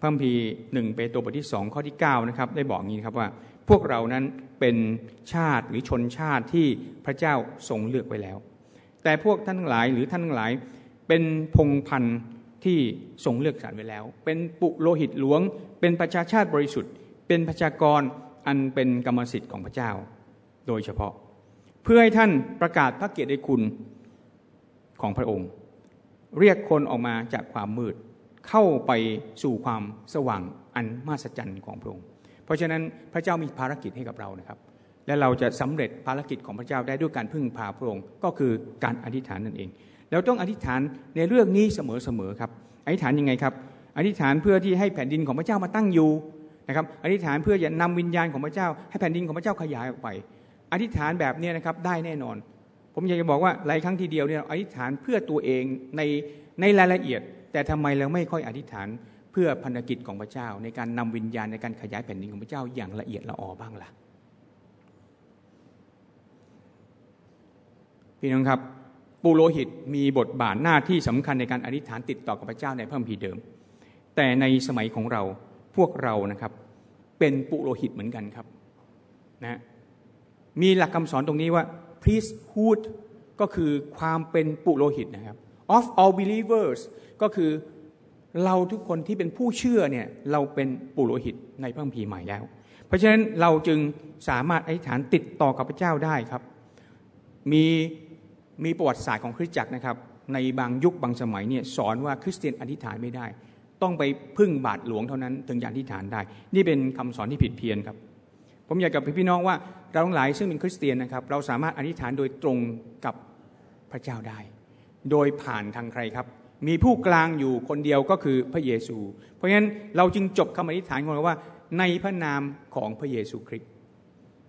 พระพีหนึ่งเปโตรบทที่สองข้อที่9นะครับได้บอกงี้ครับว่า พวกเรานั้นเป็นชาติหรือชนชาติที่พระเจ้าทรงเลือกไว้แล้ว แต่พวกท่านทั้งหลายหรือท่านทั้งหลายเป็นพงพันธ์ที่ทรงเลือกสรรไว้แล้ว เป็นปุโรหิตหลวง เป็นประชาชาติบริสุทธิ์ เป็นประชากรอันเป็นกรรมสิทธิ์ของพระเจ้า โดยเฉพาะ เพื่อให้ท่านประกาศพระเกียรติคุณของพระองค์ เรียกคนออกมาจากความมืดเข้าไปสู่ความสว่างอันมหัศจรรย์ของพระองค์ เพราะฉะนั้นพระเจ้ามีภารกิจให้กับเรานะครับ และเราจะสำเร็จภารกิจของพระเจ้าได้ด้วยการพึ่งพาพระองค์ ก็คือการอธิษฐานนั่นเองเราต้องอธิษฐานในเรื่องนี้เสมอๆครับอธิษฐานยังไงครับอธิษฐานเพื่อที่ให้แผ่นดินของพระเจ้ามาตั้งอยู่นะครับอธิษฐานเพื่อจะนำวิญญาณของพระเจ้า ให้แผ่นดินของพระเจ้าขยายออกไป อธิษฐานแบบนี้นะครับได้แน่นอน ผมอยากจะบอกว่าหลายครั้งทีเดียวเนี่ยอธิษฐานเพื่อตัวเองในในรายละเอียด แต่ทำไมเราไม่ค่อยอธิษฐานเพื่อพันธกิจของพระเจ้า ในการนำวิญญาณในการขยายแผ่นดินของพระเจ้าอย่างละเอียดละออบ้างล่ะพี่น้องครับปุโรหิตมีบทบาทหน้าที่สำคัญในการอธิษฐานติดต่อกับพระเจ้าในพระคัมภีร์เดิม แต่ในสมัยของเราพวกเรานะครับเป็นปุโรหิตเหมือนกันครับนะ มีหลักคำสอนตรงนี้ว่า priesthood ก็คือความเป็นปุโรหิตนะครับ of all believers ก็คือเราทุกคนที่เป็นผู้เชื่อเนี่ยเราเป็นปุโรหิตในพระคัมภีร์ใหม่แล้ว เพราะฉะนั้นเราจึงสามารถอธิษฐานติดต่อกับพระเจ้าได้ครับ มีมีประวัติศาสตร์ของคริสตจักรนะครับ ในบางยุคบางสมัยเนี่ยสอนว่าคริสเตียนอธิษฐานไม่ได้ ต้องไปพึ่งบาทหลวงเท่านั้น ถึงจะอธิษฐานได้ นี่เป็นคำสอนที่ผิดเพี้ยนครับ ผมอยากกับพี่น้องว่า เราทั้งหลายซึ่งเป็นคริสเตียนนะครับ เราสามารถอธิษฐานโดยตรงกับพระเจ้าได้ โดยผ่านทางใครครับ มีผู้กลางอยู่คนเดียวก็คือพระเยซู เพราะฉะนั้นเราจึงจบคำอธิษฐานของเราว่า ในพระนามของพระเยซูคริสต์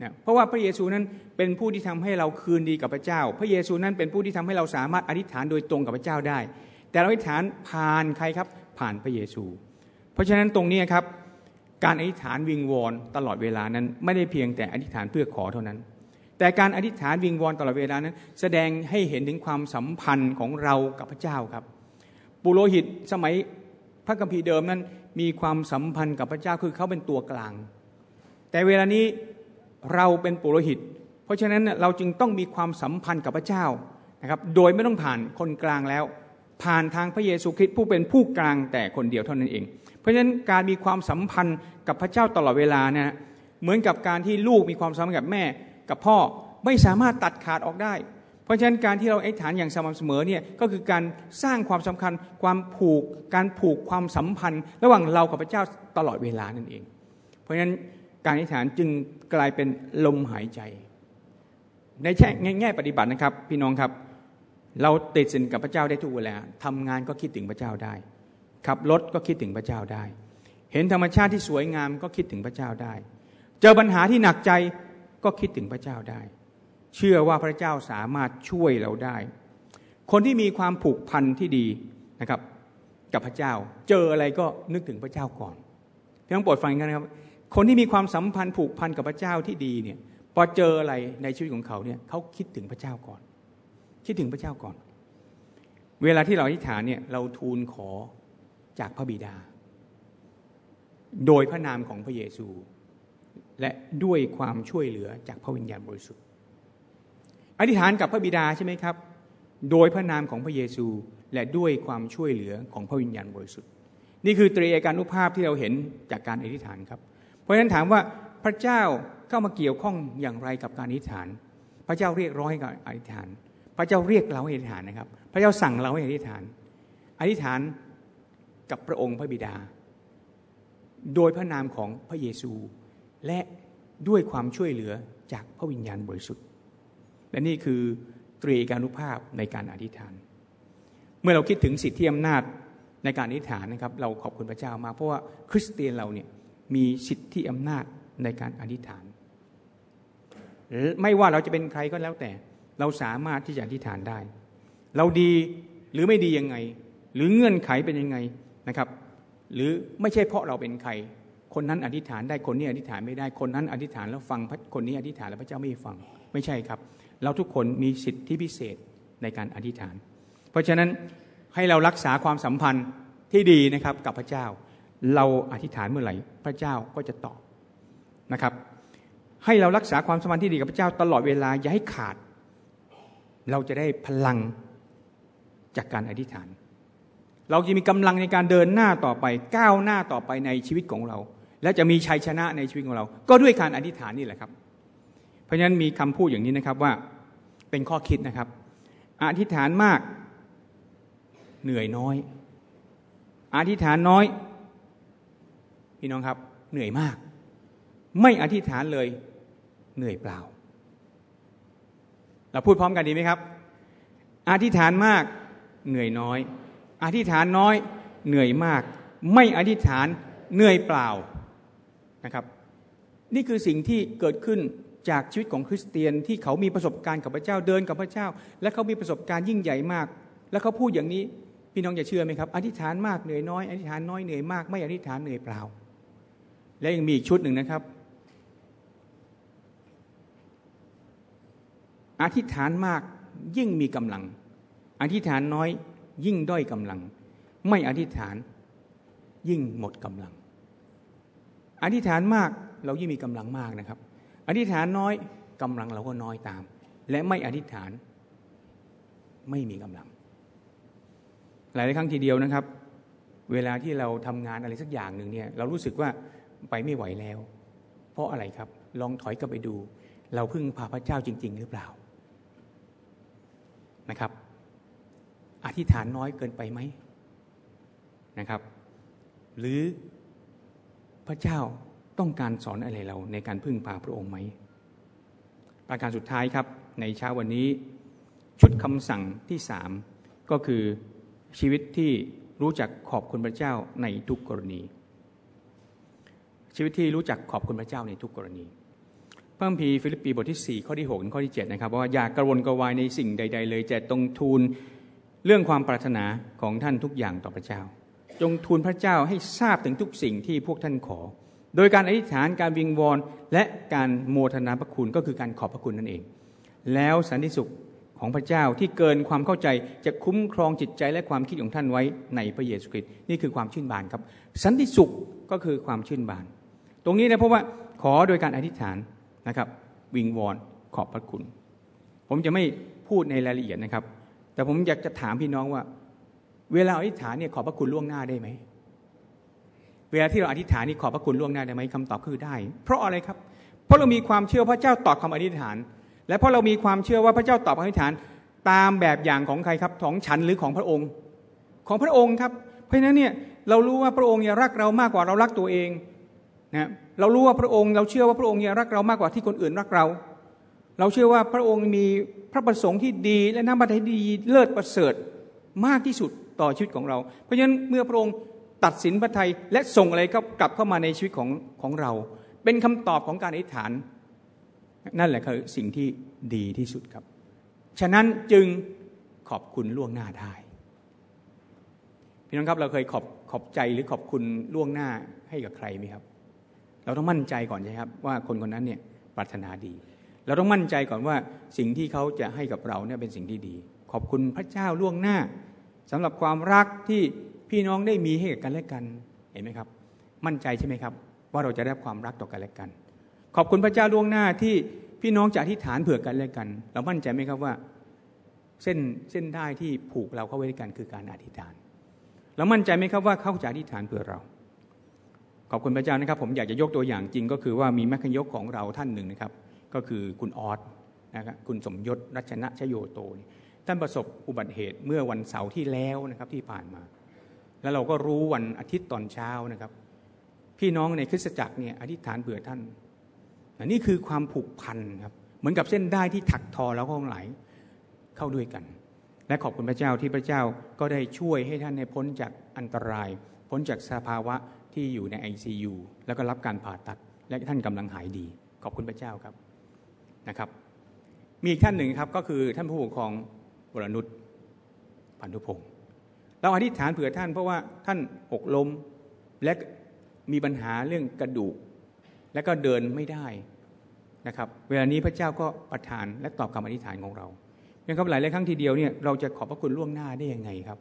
นะเพราะว่าพระเยซูนั้นเป็นผู้ที่ทำให้เราคืนดีกับพระเจ้า พระเยซูนั้นเป็นผู้ที่ทำให้เราสามารถอธิษฐานโดยตรงกับพระเจ้าได้ แต่เราอธิษฐานผ่านใครครับ ผ่านพระเยซู เพราะฉะนั้นตรงนี้ครับ การอธิษฐานวิงวอนตลอดเวลานั้น ไม่ได้เพียงแต่อธิษฐานเพื่อขอเท่านั้น แต่การอธิษฐานวิงวอนตลอดเวลานั้น แสดงให้เห็นถึงความสัมพันธ์ของเรากับพระเจ้าครับ ปุโรหิตสมัยพระคัมภีร์เดิมนั้น มีความสัมพันธ์กับพระเจ้าคือเขาเป็นตัวกลาง แต่เวลานี้เราเป็นปุโรหิต เพราะฉะนั้นเราจึงต้องมีความสัมพันธ์กับพระเจ้านะครับ โดยไม่ต้องผ่านคนกลางแล้ว ผ่านทางพระเยซูคริสต์ผู้เป็นผู้กลางแต่คนเดียวเท่านั้นเอง ราะฉะนั้นการมีความสัมพันธ์กับพระเจ้าตลอดเวลาเนี่ยเหมือนกับการที่ลูกมีความสัมพันธ์กับแม่กับพ่อไม่สามารถตัดขาดออกได้ เพราะฉะนั้นการที่เราไอ้ฐานอย่างสม่ำเสมอเนี่ยก็คือการสร้างความสำคัญความผูก การผูกความสัมพันธ์ ระหว่างเรากับพระเจ้าตลอดเวลานั่นเอง เพราะฉะนั้นการอธิษฐานจึงกลายเป็นลมหายใจ ในแง่แง่ปฏิบัตินะครับ พี่น้องครับ เราติดสินกับพระเจ้าได้ทุกเวลาทำงานก็คิดถึงพระเจ้าได้ ขับรถก็คิดถึงพระเจ้าได้ เห็นธรรมชาติที่สวยงามก็คิดถึงพระเจ้าได้ เจอปัญหาที่หนักใจก็คิดถึงพระเจ้าได้ เชื่อว่าพระเจ้าสามารถช่วยเราได้ คนที่มีความผูกพันที่ดีนะครับ กับพระเจ้า เจออะไรก็นึกถึงพระเจ้าก่อนพี่ต้องโปรดฟังกันนะครับ คนที่มีความสัมพันธ์ผูกพันกับพระเจ้าที่ดีเนี่ยพอเจออะไรในชีวิตของเขาเนี่ยเขาคิดถึงพระเจ้าก่อน คิดถึงพระเจ้าก่อน เวลาที่เราอธิษฐานเนี่ยเราทูลขอ จากพระบิดา โดยพระนามของพระเยซู และด้วยความช่วยเหลือจากพระวิญญาณบริสุทธิ์ อธิษฐานกับพระบิดาใช่ไหมครับ โดยพระนามของพระเยซูและด้วยความช่วยเหลือของพระวิญญาณบริสุทธิ์ นี่คือตรีเอกานุภาพที่เราเห็นจากการอธิษฐานครับ เพราะฉะนั้นถามว่าพระเจ้าเข้ามาเกี่ยวข้องอย่างไรกับการอธิษฐาน พระเจ้าเรียกร้องให้กับอธิษฐาน พระเจ้าเรียกเราให้อธิษฐานนะครับ พระเจ้าสั่งเราให้อธิษฐาน อธิษฐาน กับพระองค์พระบิดา โดยพระนามของพระเยซู และด้วยความช่วยเหลือจากพระวิญญาณบริสุทธิ์ และนี่คือตรีการุภาพในการอธิษฐาน เมื่อเราคิดถึงสิทธิอำนาจในการอธิษฐานนะครับ เราขอบคุณพระเจ้ามาเพราะว่าคริสเตียนเราเนี่ยมีสิทธิอำนาจในการอธิษฐาน ไม่ว่าเราจะเป็นใครก็แล้วแต่ เราสามารถที่จะอธิษฐานได้ เราดีหรือไม่ดียังไง หรือเงื่อนไขเป็นยังไง นะครับหรือไม่ใช่เพราะเราเป็นใคร คนนั้นอธิษฐานได้คนนี้อธิษฐานไม่ได้คนนั้นอธิษฐานแล้วฟังคนนี้อธิษฐานแล้วพระเจ้าไม่ฟังไม่ใช่ครับ เราทุกคนมีสิทธิพิเศษในการอธิษฐาน เพราะฉะนั้นให้เรารักษาความสัมพันธ์ที่ดีนะครับกับพระเจ้า เราอธิษฐานเมื่อไหร่พระเจ้าก็จะตอบนะครับ ให้เรารักษาความสัมพันธ์ที่ดีกับพระเจ้าตลอดเวลาอย่าให้ขาด เราจะได้พลังจากการอธิษฐาน เราจะมีกำลังในการเดินหน้าต่อไปก้าวหน้าต่อไปในชีวิตของเรา และจะมีชัยชนะในชีวิตของเรา ก็ด้วยการอธิษฐานนี่แหละครับ เพราะฉะนั้นมีคำพูดอย่างนี้นะครับว่าเป็นข้อคิดนะครับ อธิษฐานมากเหนื่อยน้อย อธิษฐานน้อย พี่น้องครับเหนื่อยมาก ไม่อธิษฐานเลยเหนื่อยเปล่า เราพูดพร้อมกันดีไหมครับ อธิษฐานมากเหนื่อยน้อย อธิษฐานน้อยเหนื่อยมาก ไม่อธิษฐานเหนื่อยเปล่านะครับ นี่คือสิ่งที่เกิดขึ้นจากชีวิตของคริสเตียนที่เขามีประสบการณ์กับพระเจ้าเดินกับพระเจ้า และเขามีประสบการณ์ยิ่งใหญ่มาก และเขาพูดอย่างนี้พี่น้องจะเชื่อไหมครับอธิษฐานมากเหนื่อยน้อยอธิษฐานน้อยเหนื่อยมากไม่อธิษฐานเหนื่อยเปล่า และยังมีอีกชุดหนึ่งนะครับ อธิษฐานมากยิ่งมีกำลัง อธิษฐานน้อย ยิ่งด้อยกำลัง ไม่อธิษฐาน ยิ่งหมดกำลัง อธิษฐานมากเรายิ่งมีกำลังมากนะครับ อธิษฐานน้อยกำลังเราก็น้อยตาม และไม่อธิษฐาน ไม่มีกำลัง หลายครั้งทีเดียวนะครับ เวลาที่เราทำงานอะไรสักอย่างหนึ่งเนี่ยเรารู้สึกว่าไปไม่ไหวแล้ว เพราะอะไรครับ ลองถอยกลับไปดู เราพึ่งพาพระเจ้าจริง ๆ หรือเปล่านะครับ อธิษฐานน้อยเกินไปไหมนะครับ หรือพระเจ้าต้องการสอนอะไรเราในการพึ่งพาพระองค์ไหม ประการสุดท้ายครับในเช้าวันนี้ชุดคำสั่งที่สามก็คือชีวิตที่รู้จักขอบคุณพระเจ้าในทุกกรณี ชีวิตที่รู้จักขอบคุณพระเจ้าในทุกกรณีพระคัมภีร์ฟิลิปปีบทที่ 4 ข้อที่6ข้อที่ 7 นะครับว่าอย่ากระวนกระวายในสิ่งใด ๆ เลยแต่จงทูล เรื่องความปรารถนาของท่านทุกอย่างต่อพระเจ้า จงทูลพระเจ้าให้ทราบถึงทุกสิ่งที่พวกท่านขอ โดยการอธิษฐานการวิงวอนและการโมทนาพระคุณก็คือการขอบพระคุณนั่นเอง แล้วสันติสุขของพระเจ้าที่เกินความเข้าใจจะคุ้มครองจิตใจและความคิดของท่านไว้ในพระเยซูคริสต์นี่คือความชื่นบานครับ สันติสุขก็คือความชื่นบาน ตรงนี้นะเพราะว่าขอโดยการอธิษฐานนะครับ วิงวอนขอบพระคุณ ผมจะไม่พูดในรายละเอียดนะครับ แต่ผมอยากจะถามพี่น้องว่า เวลาอธิษฐานเนี่ยขอบพระคุณล่วงหน้าได้ไหมเวลาที่เราอธิษฐานนี่ขอบพระคุณล่วงหน้าได้ไหมคำตอบคือได้ เพราะอะไรครับ เพราะเรามีความเชื่อพระเจ้าตอบคำอธิษฐาน และเพราะเรามีความเชื่อว่าพระเจ้าตอบคำอธิษฐานตามแบบอย่างของใครครับของฉันหรือของพระองค์ ของพระองค์ครับ เพราะฉะนั้นเนี่ยเรารู้ว่าพระองค์เนี่ยรักเรามากกว่าเรารักตัวเองนะเรารู้ว่าพระองค์เราเชื่อว่าพระองค์เนี่ยรักเรามากกว่าที่คนอื่นรักเรา เราเชื่อว่าพระองค์มีพระประสงค์ที่ดีและน้ำพระทัยดีเลิศประเสริฐมากที่สุดต่อชีวิตของเรา เพราะฉะนั้นเมื่อพระองค์ตัดสินพระทัยและส่งอะไรกลับเข้ามาในชีวิตของของเรา เป็นคำตอบของการอธิษฐาน นั่นแหละคือสิ่งที่ดีที่สุดครับ ฉะนั้นจึงขอบคุณล่วงหน้าได้พี่น้องครับเราเคยขอบขอบใจหรือขอบคุณล่วงหน้าให้กับใครไหมครับ เราต้องมั่นใจก่อนใช่ครับ ว่าคนคนนั้นเนี่ยปรารถนาดี เราต้องมั่นใจก่อนว่าสิ่งที่เขาจะให้กับเราเนี่ยเป็นสิ่งที่ดี ขอบคุณพระเจ้าล่วงหน้าสำหรับความรักที่พี่น้องได้มีให้กันและกันเห็นไหมครับ มั่นใจใช่ไหมครับ ว่าเราจะได้ความรักต่อกันและกัน ขอบคุณพระเจ้าล่วงหน้าที่พี่น้องจะอธิษฐานเผื่อกันและกัน เรามั่นใจไหมครับว่า เส้นเส้นได้ที่ผูกเราเข้าไว้ด้วยกันคือการอธิษฐานเรามั่นใจไหมครับว่าเขาจะอธิษฐานเผื่อเรา ขอบคุณพระเจ้านะครับ ผมอยากจะยกตัวอย่างจริงก็คือว่ามีแมคคยกของเราท่านหนึ่งนะครับ ก็คือคุณออสนะครับคุณสมยศรัชนะชโยโต ท่านประสบอุบัติเหตุเมื่อวันเสาร์ที่แล้วนะครับที่ผ่านมา แล้วเราก็รู้วันอาทิตย์ตอนเช้านะครับ พี่น้องในคริสตจักรเนี่ยอธิษฐานเผื่อท่านนี่คือความผูกพันครับเหมือนกับเส้นได้ที่ถักทอแล้วก็ไหลเข้าด้วยกัน และขอบคุณพระเจ้าที่พระเจ้าก็ได้ช่วยให้ท่านในพ้นจากอันตราย พ้นจากสภาวะที่อยู่ใน ICU แล้วก็รับการผ่าตัด และท่านกำลังหายดี ขอบคุณพระเจ้าครับ นะครับมีอีกท่านหนึ่งครับก็คือท่านผู้ปกครองวรนุชพันธุพงศ์เราอธิษฐานเผื่อท่านเพราะว่าท่านหกล้มและมีปัญหาเรื่องกระดูก และก็เดินไม่ได้นะครับเวลานี้พระเจ้าก็ประทานและตอบคำอธิษฐานของเรานะครับหลายหลายครั้งทีเดียวเนี่ยเราจะขอบพระคุณล่วงหน้าได้ยังไงครับ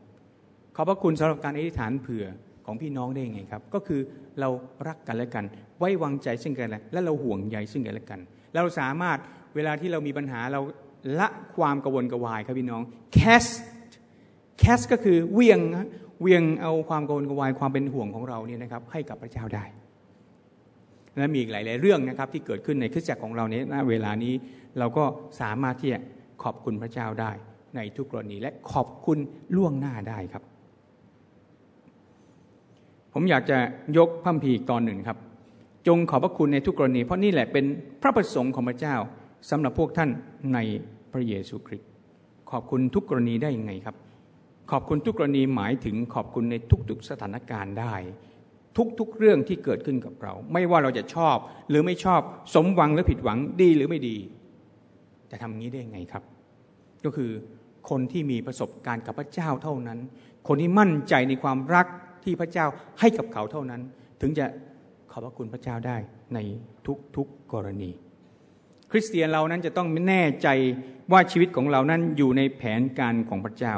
ขอบพระคุณสำหรับการอธิษฐานเผื่อของพี่น้องได้ยังไงครับ ก็คือเรารักกันและกัน ไว้วางใจซึ่งกันและและเราห่วงใยซึ่งกันและกัน เราสามารถเวลาที่เรามีปัญหาเราละความกระวนกระวายครับพี่น้อง cast cast ก็คือเวียงเวียงเอาความกระวนกระวายความเป็นห่วงของเราเนี่ยนะครับให้กับพระเจ้าได้และมีอีกหลาย ๆ เรื่องนะครับที่เกิดขึ้นในคริสตจักรของเราในเวลานี้เราก็สามารถที่จะขอบคุณพระเจ้าได้ในทุกกรณีและขอบคุณล่วงหน้าได้ครับ ผมอยากจะยกพัมพีอีกตอนหนึ่งครับ จงขอบพระคุณในทุกกรณี เพราะนี่แหละเป็นพระประสงค์ของพระเจ้าสำหรับพวกท่านในพระเยซูคริสต์ขอบคุณทุกกรณีได้ยังไงครับ ขอบคุณทุกกรณีหมายถึงขอบคุณในทุกๆสถานการณ์ได้ ทุกๆเรื่องที่เกิดขึ้นกับเรา ไม่ว่าเราจะชอบหรือไม่ชอบสมหวังหรือผิดหวังดีหรือไม่ดี จะทำงี้ได้ยังไงครับ ก็คือคนที่มีประสบการณ์กับพระเจ้าเท่านั้น คนที่มั่นใจในความรักที่พระเจ้าให้กับเขาเท่านั้น ถึงจะ อบพระคุณพระเจ้าได้ในทุกๆกกรณี คริสเตียนเรานั้นจะต้องแน่ใจว่าชีวิตของเรานั้นอยู่ในแผนการของพระเจ้า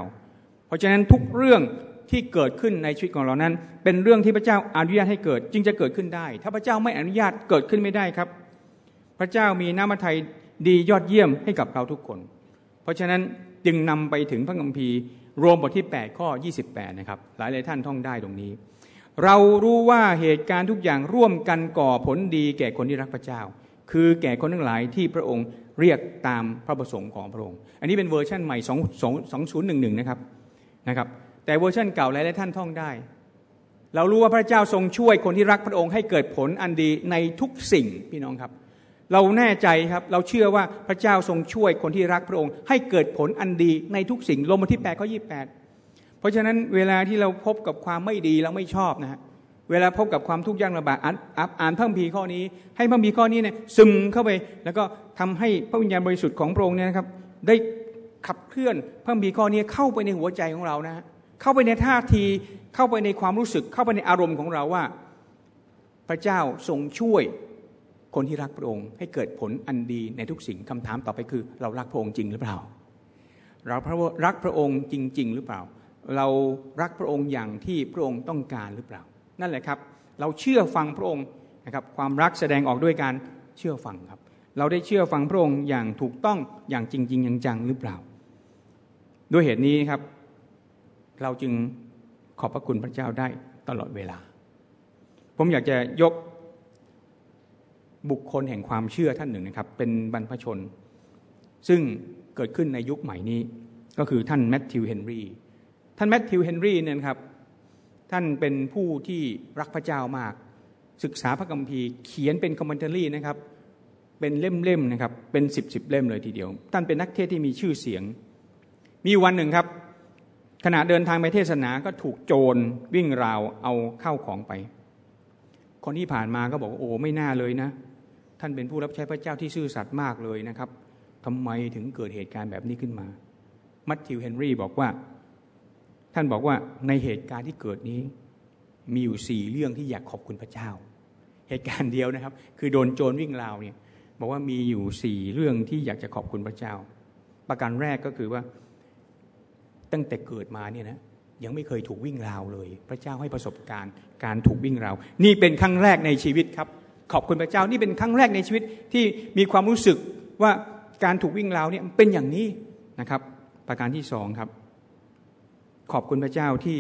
เพราะฉะนั้นทุกเรื่องที่เกิดขึ้นในชีวิตของเรานั้น เป็นเรื่องที่พระเจ้าอนุญาตให้เกิดจึงจะเกิดขึ้นได้ ถ้าพระเจ้าไม่อนุญาตเกิดขึ้นไม่ได้ครับ พระเจ้ามีน้ำพระทัยดียอดเยี่ยมให้กับเราทุกคน เพราะฉะนั้นจึงนำไปถึงพระคัมภีร์รวมบทที่ 8 ข้อ 28 นะครับ หลายหลายท่านท่องได้ตรงนี้ เรารู้ว่าเหตุการณ์ทุกอย่างร่วมกันก่อผลดีแก่คนที่รักพระเจ้า คือแก่คนทั้งหลายที่พระองค์เรียกตามพระประสงค์ของพระองค์ อันนี้เป็นเวอร์ชันใหม่2011นะครับนะครับ แต่เวอร์ชันเก่าหลายหลายท่านท่องได้ เรารู้ว่าพระเจ้าทรงช่วยคนที่รักพระองค์ให้เกิดผลอันดีในทุกสิ่งพี่น้องครับ เราแน่ใจครับเราเชื่อว่าพระเจ้าทรงช่วยคนที่รักพระองค์ ให้เกิดผลอันดีในทุกสิ่งลงมาที่แปดข้อยี่แปด เพราะฉะนั้นเวลาที่เราพบกับความไม่ดีเราไม่ชอบนะฮะเวลาพบกับความทุกข์ยากลำบากอ่านอ่านพระคัมภีร์ข้อนี้ ให้พระคัมภีร์ข้อนี้เนี่ยซึมเข้าไป แล้วก็ทำให้พระวิญญาณบริสุทธิ์ของพระองค์เนี่ยนะครับ ได้ขับเคลื่อนพระคัมภีร์ข้อนี้เข้าไปในหัวใจของเรานะเข้าไปในท่าทีเข้าไปในความรู้สึกเข้าไปในอารมณ์ของเราว่า พระเจ้าทรงช่วยคนที่รักพระองค์ ให้เกิดผลอันดีในทุกสิ่งคำถามต่อไปคือ เรารักพระองค์จริงหรือเปล่า เรารักพระองค์จริง ๆ หรือเปล่า เรารักพระองค์อย่างที่พระองค์ต้องการหรือเปล่า นั่นแหละครับ เราเชื่อฟังพระองค์นะครับความรักแสดงออกด้วยการเชื่อฟังครับ เราได้เชื่อฟังพระองค์อย่างถูกต้องอย่างจริงๆอย่างจังหรือเปล่า ด้วยเหตุนี้ครับ เราจึงขอบพระคุณพระเจ้าได้ตลอดเวลา ผมอยากจะยกบุคคลแห่งความเชื่อท่านหนึ่งนะครับ เป็นบรรพชน ซึ่งเกิดขึ้นในยุคใหม่นี้ก็คือท่านแมทธิวเฮนรี่ ท่านแมทธิวเฮนรี่เนี่ยครับ ท่านเป็นผู้ที่รักพระเจ้ามาก ศึกษาพระคัมภีร์เขียนเป็นคอมเมนต์รี่นะครับ เป็นเล่มๆนะครับ เป็นสิบสิบเล่มเลยทีเดียว ท่านเป็นนักเทศที่มีชื่อเสียง มีวันหนึ่งครับ ขณะเดินทางไปเทศนาก็ถูกโจรวิ่งราวเอาเข้าของไป คนที่ผ่านมาก็บอกโอ้ไม่น่าเลยนะ ท่านเป็นผู้รับใช้พระเจ้าที่ซื่อสัตย์มากเลยนะครับทำไมถึงเกิดเหตุการณ์แบบนี้ขึ้นมา มัตติวเฮนรี่บอกว่า ท่านบอกว่าในเหตุการณ์ที่เกิดนี้ มีอยู่สี่เรื่องที่อยากขอบคุณพระเจ้า เหตุการณ์เดียวนะครับ คือโดนโจรวิ่งราวเนี่ยบอกว่ามีอยู่สี่เรื่องที่อยากจะขอบคุณพระเจ้า ประการแรกก็คือว่า ตั้งแต่เกิดมาเนี่ยนะยังไม่เคยถูกวิ่งราวเลย พระเจ้าให้ประสบการณ์การถูกวิ่งราว นี่เป็นครั้งแรกในชีวิตครับ ขอบคุณพระเจ้านี่เป็นครั้งแรกในชีวิตที่มีความรู้สึกว่าการถูกวิ่งราวเนี่ยเป็นอย่างนี้นะครับ ประการที่สองครับ ขอบคุณพระเจ้าที่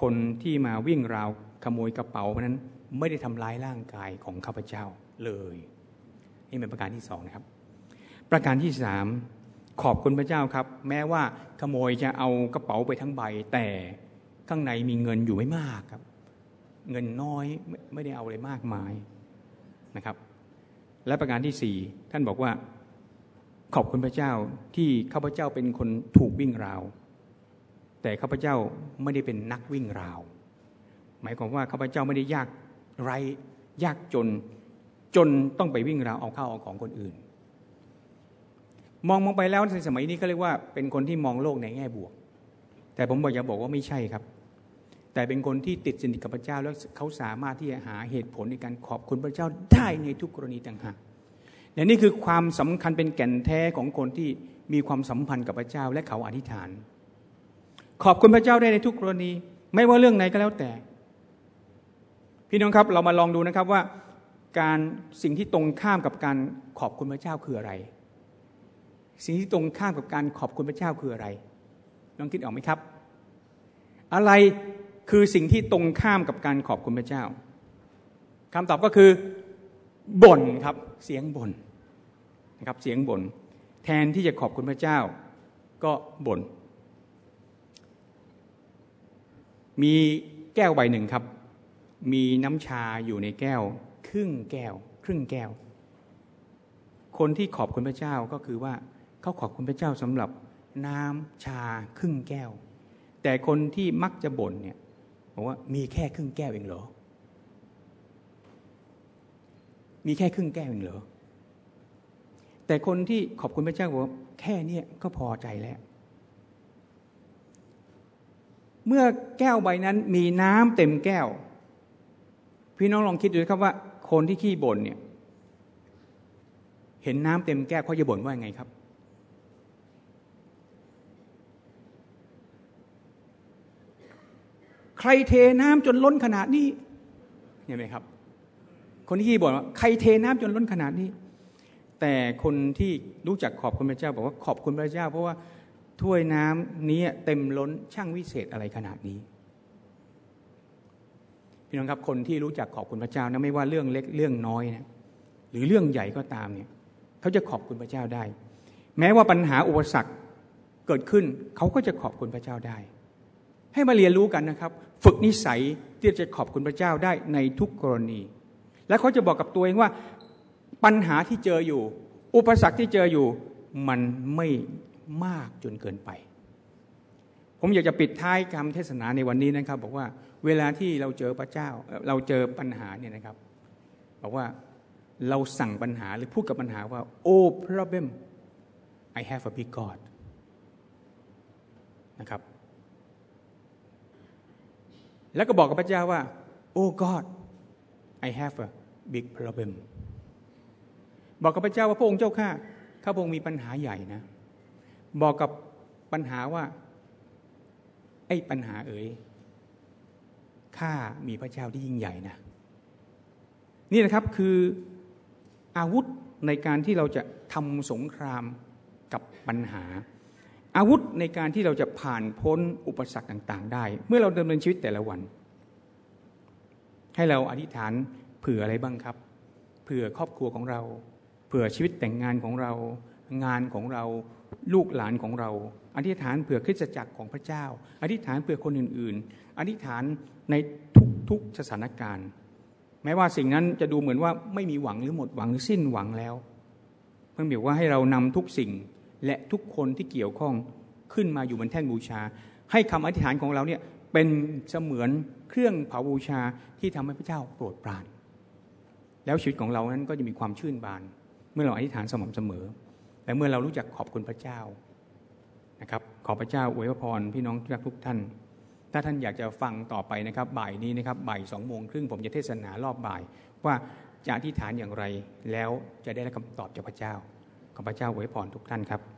คนที่มาวิ่งราวขโมยกระเป๋านั้นไม่ได้ทำร้ายร่างกายของข้าพเจ้าเลยนี่เป็นประการที่สองนะครับ ประการที่สามขอบคุณพระเจ้าครับ แม้ว่าขโมยจะเอากระเป๋าไปทั้งใบ แต่ข้างในมีเงินอยู่ไม่มากครับ เงินน้อยไม่ได้เอาอะไรมากมายนะครับ และประการที่สี่ท่านบอกว่า ขอบคุณพระเจ้าที่ข้าพเจ้าเป็นคนถูกวิ่งราว แต่ข้าพเจ้าไม่ได้เป็นนักวิ่งราว หมายความว่าข้าพเจ้าไม่ได้ยากไรยากจน จนต้องไปวิ่งราวเอาข้าวเอาของคนอื่น มองมองไปแล้วในสมัยนี้ก็เรียกว่าเป็นคนที่มองโลกในแง่บวก แต่ผมบอกอย่าบอกว่าไม่ใช่ครับ แต่เป็นคนที่ติดสนิทกับพระเจ้าแล้วเขาสามารถที่จะหาเหตุผลในการขอบคุณพระเจ้าได้ในทุกกรณีต่างหากและนี่คือความสำคัญเป็นแก่นแท้ของคนที่มีความสัมพันธ์กับพระเจ้าและเขาอธิษฐาน ขอบคุณพระเจ้าได้ในทุกกรณี ไม่ว่าเรื่องไหนก็แล้วแต่ พี่น้องครับเรามาลองดูนะครับว่า การสิ่งที่ตรงข้ามกับการขอบคุณพระเจ้าคืออะไร สิ่งที่ตรงข้ามกับการขอบคุณพระเจ้าคืออะไรลองคิดออกไหมครับ อะไรคือสิ่งที่ตรงข้ามกับการขอบคุณพระเจ้าคำตอบก็คือบ่นครับเสียงบ่นนะครับเสียงบ่นแทนที่จะขอบคุณพระเจ้า ก็บน่น มีแก้วใบหนึ่งครับ มีน้ำชาอยู่ในแก้ว ครึ่งแก้ว ครึ่งแก้ว คนที่ขอบคุณพระเจ้าก็คือว่าเขาขอบคุณพระเจ้าสำหรับน้ำชาครึ่งแก้ว แต่คนที่มักจะบ่นเนี่ยบอกว่ามีแค่ครึ่งแก้วเองเหรอ มีแค่ครึ่งแก้วเองเหรอ แต่คนที่ขอบคุณพระเจ้าบอกแค่นี้ก็พอใจแล้ว เมื่อแก้วใบนั้นมีน้ำเต็มแก้ว พี่น้องลองคิดดูครับว่า คนที่ขี้บ่นเนี่ย เห็นน้ำเต็มแก้วเขาจะบ่นว่าไงครับ ใครเทน้ำจนล้นขนาดนี้เห็นไหมครับ คนที่ขี้บ่นว่าใครเทน้ำจนล้นขนาดนี้ แต่คนที่รู้จักขอบคุณพระเจ้า บอกว่าขอบคุณพระเจ้า เพราะว่า ถ้วยน้ำนี้เต็มล้นช่างวิเศษอะไรขนาดนี้ พี่น้องครับคนที่รู้จักขอบคุณพระเจ้านะไม่ว่าเรื่องเล็กเรื่องน้อยนะหรือเรื่องใหญ่ก็ตามเนี่ยเขาจะขอบคุณพระเจ้าได้ แม้ว่าปัญหาอุปสรรคเกิดขึ้นเขาก็จะขอบคุณพระเจ้าได้ ให้มาเรียนรู้กันนะครับ ฝึกนิสัยที่จะขอบคุณพระเจ้าได้ในทุกกรณี และเขาจะบอกกับตัวเองว่าปัญหาที่เจออยู่ อุปสรรคที่เจออยู่ มันไม่ มากจนเกินไป ผมอยากจะปิดท้ายคำเทศนาในวันนี้นะครับ บอกว่าเวลาที่เราเจอพระเจ้า เราเจอปัญหาเนี่ยนะครับ บอกว่าเราสั่งปัญหาหรือพูดกับปัญหาว่า oh problem I have a big God นะครับ แล้วก็บอกกับพระเจ้าว่า oh God I have a big problem บอกกับพระเจ้าว่าพระองค์เจ้าข้าข้าพระองค์มีปัญหาใหญ่นะ บอกกับปัญหาว่า ไอ้ปัญหาเอ๋ยข้ามีพระเจ้าที่ยิ่งใหญ่นะ นี่นะครับคืออาวุธในการที่เราจะทำสงครามกับปัญหา อาวุธในการที่เราจะผ่านพ้นอุปสรรคต่าง ๆ ได้ เมื่อเราดำเนินชีวิตแต่ละวัน ให้เราอธิษฐานเผื่ออะไรบ้างครับ เผื่อครอบครัวของเรา เผื่อชีวิตแต่งงานของเรา งานของเรา ลูกหลานของเรา อธิษฐานเผื่อคริสตจักรของพระเจ้า อธิษฐานเผื่อคนอื่น ๆ อธิษฐานในทุกๆสถานการณ์ แม้ว่าสิ่งนั้นจะดูเหมือนว่าไม่มีหวังหรือหมดหวังหรือสิ้นหวังแล้วเพื่อบอกว่าให้เรานำทุกสิ่งและทุกคนที่เกี่ยวข้องขึ้นมาอยู่บนแท่นบูชา ให้คำอธิษฐานของเราเนี่ยเป็นเสมือนเครื่องเผาบูชาที่ทำให้พระเจ้าโปรดปราน แล้วชีวิตของเรานั้นก็จะมีความชื่นบาน เมื่อเราอธิษฐานสม่ำเสมอ และเมื่อเรารู้จักขอบคุณพระเจ้านะครับ ขอพระเจ้าอวยพรพี่น้องทุกท่าน ถ้าท่านอยากจะฟังต่อไปนะครับบ่ายนี้นะครับบ่ายสองโมงครึ่งผมจะเทศนารอบบ่าย ว่าจะอธิษฐานอย่างไรแล้วจะได้รับคำตอบจากพระเจ้า ขอพระเจ้าอวยพรทุกท่านครับ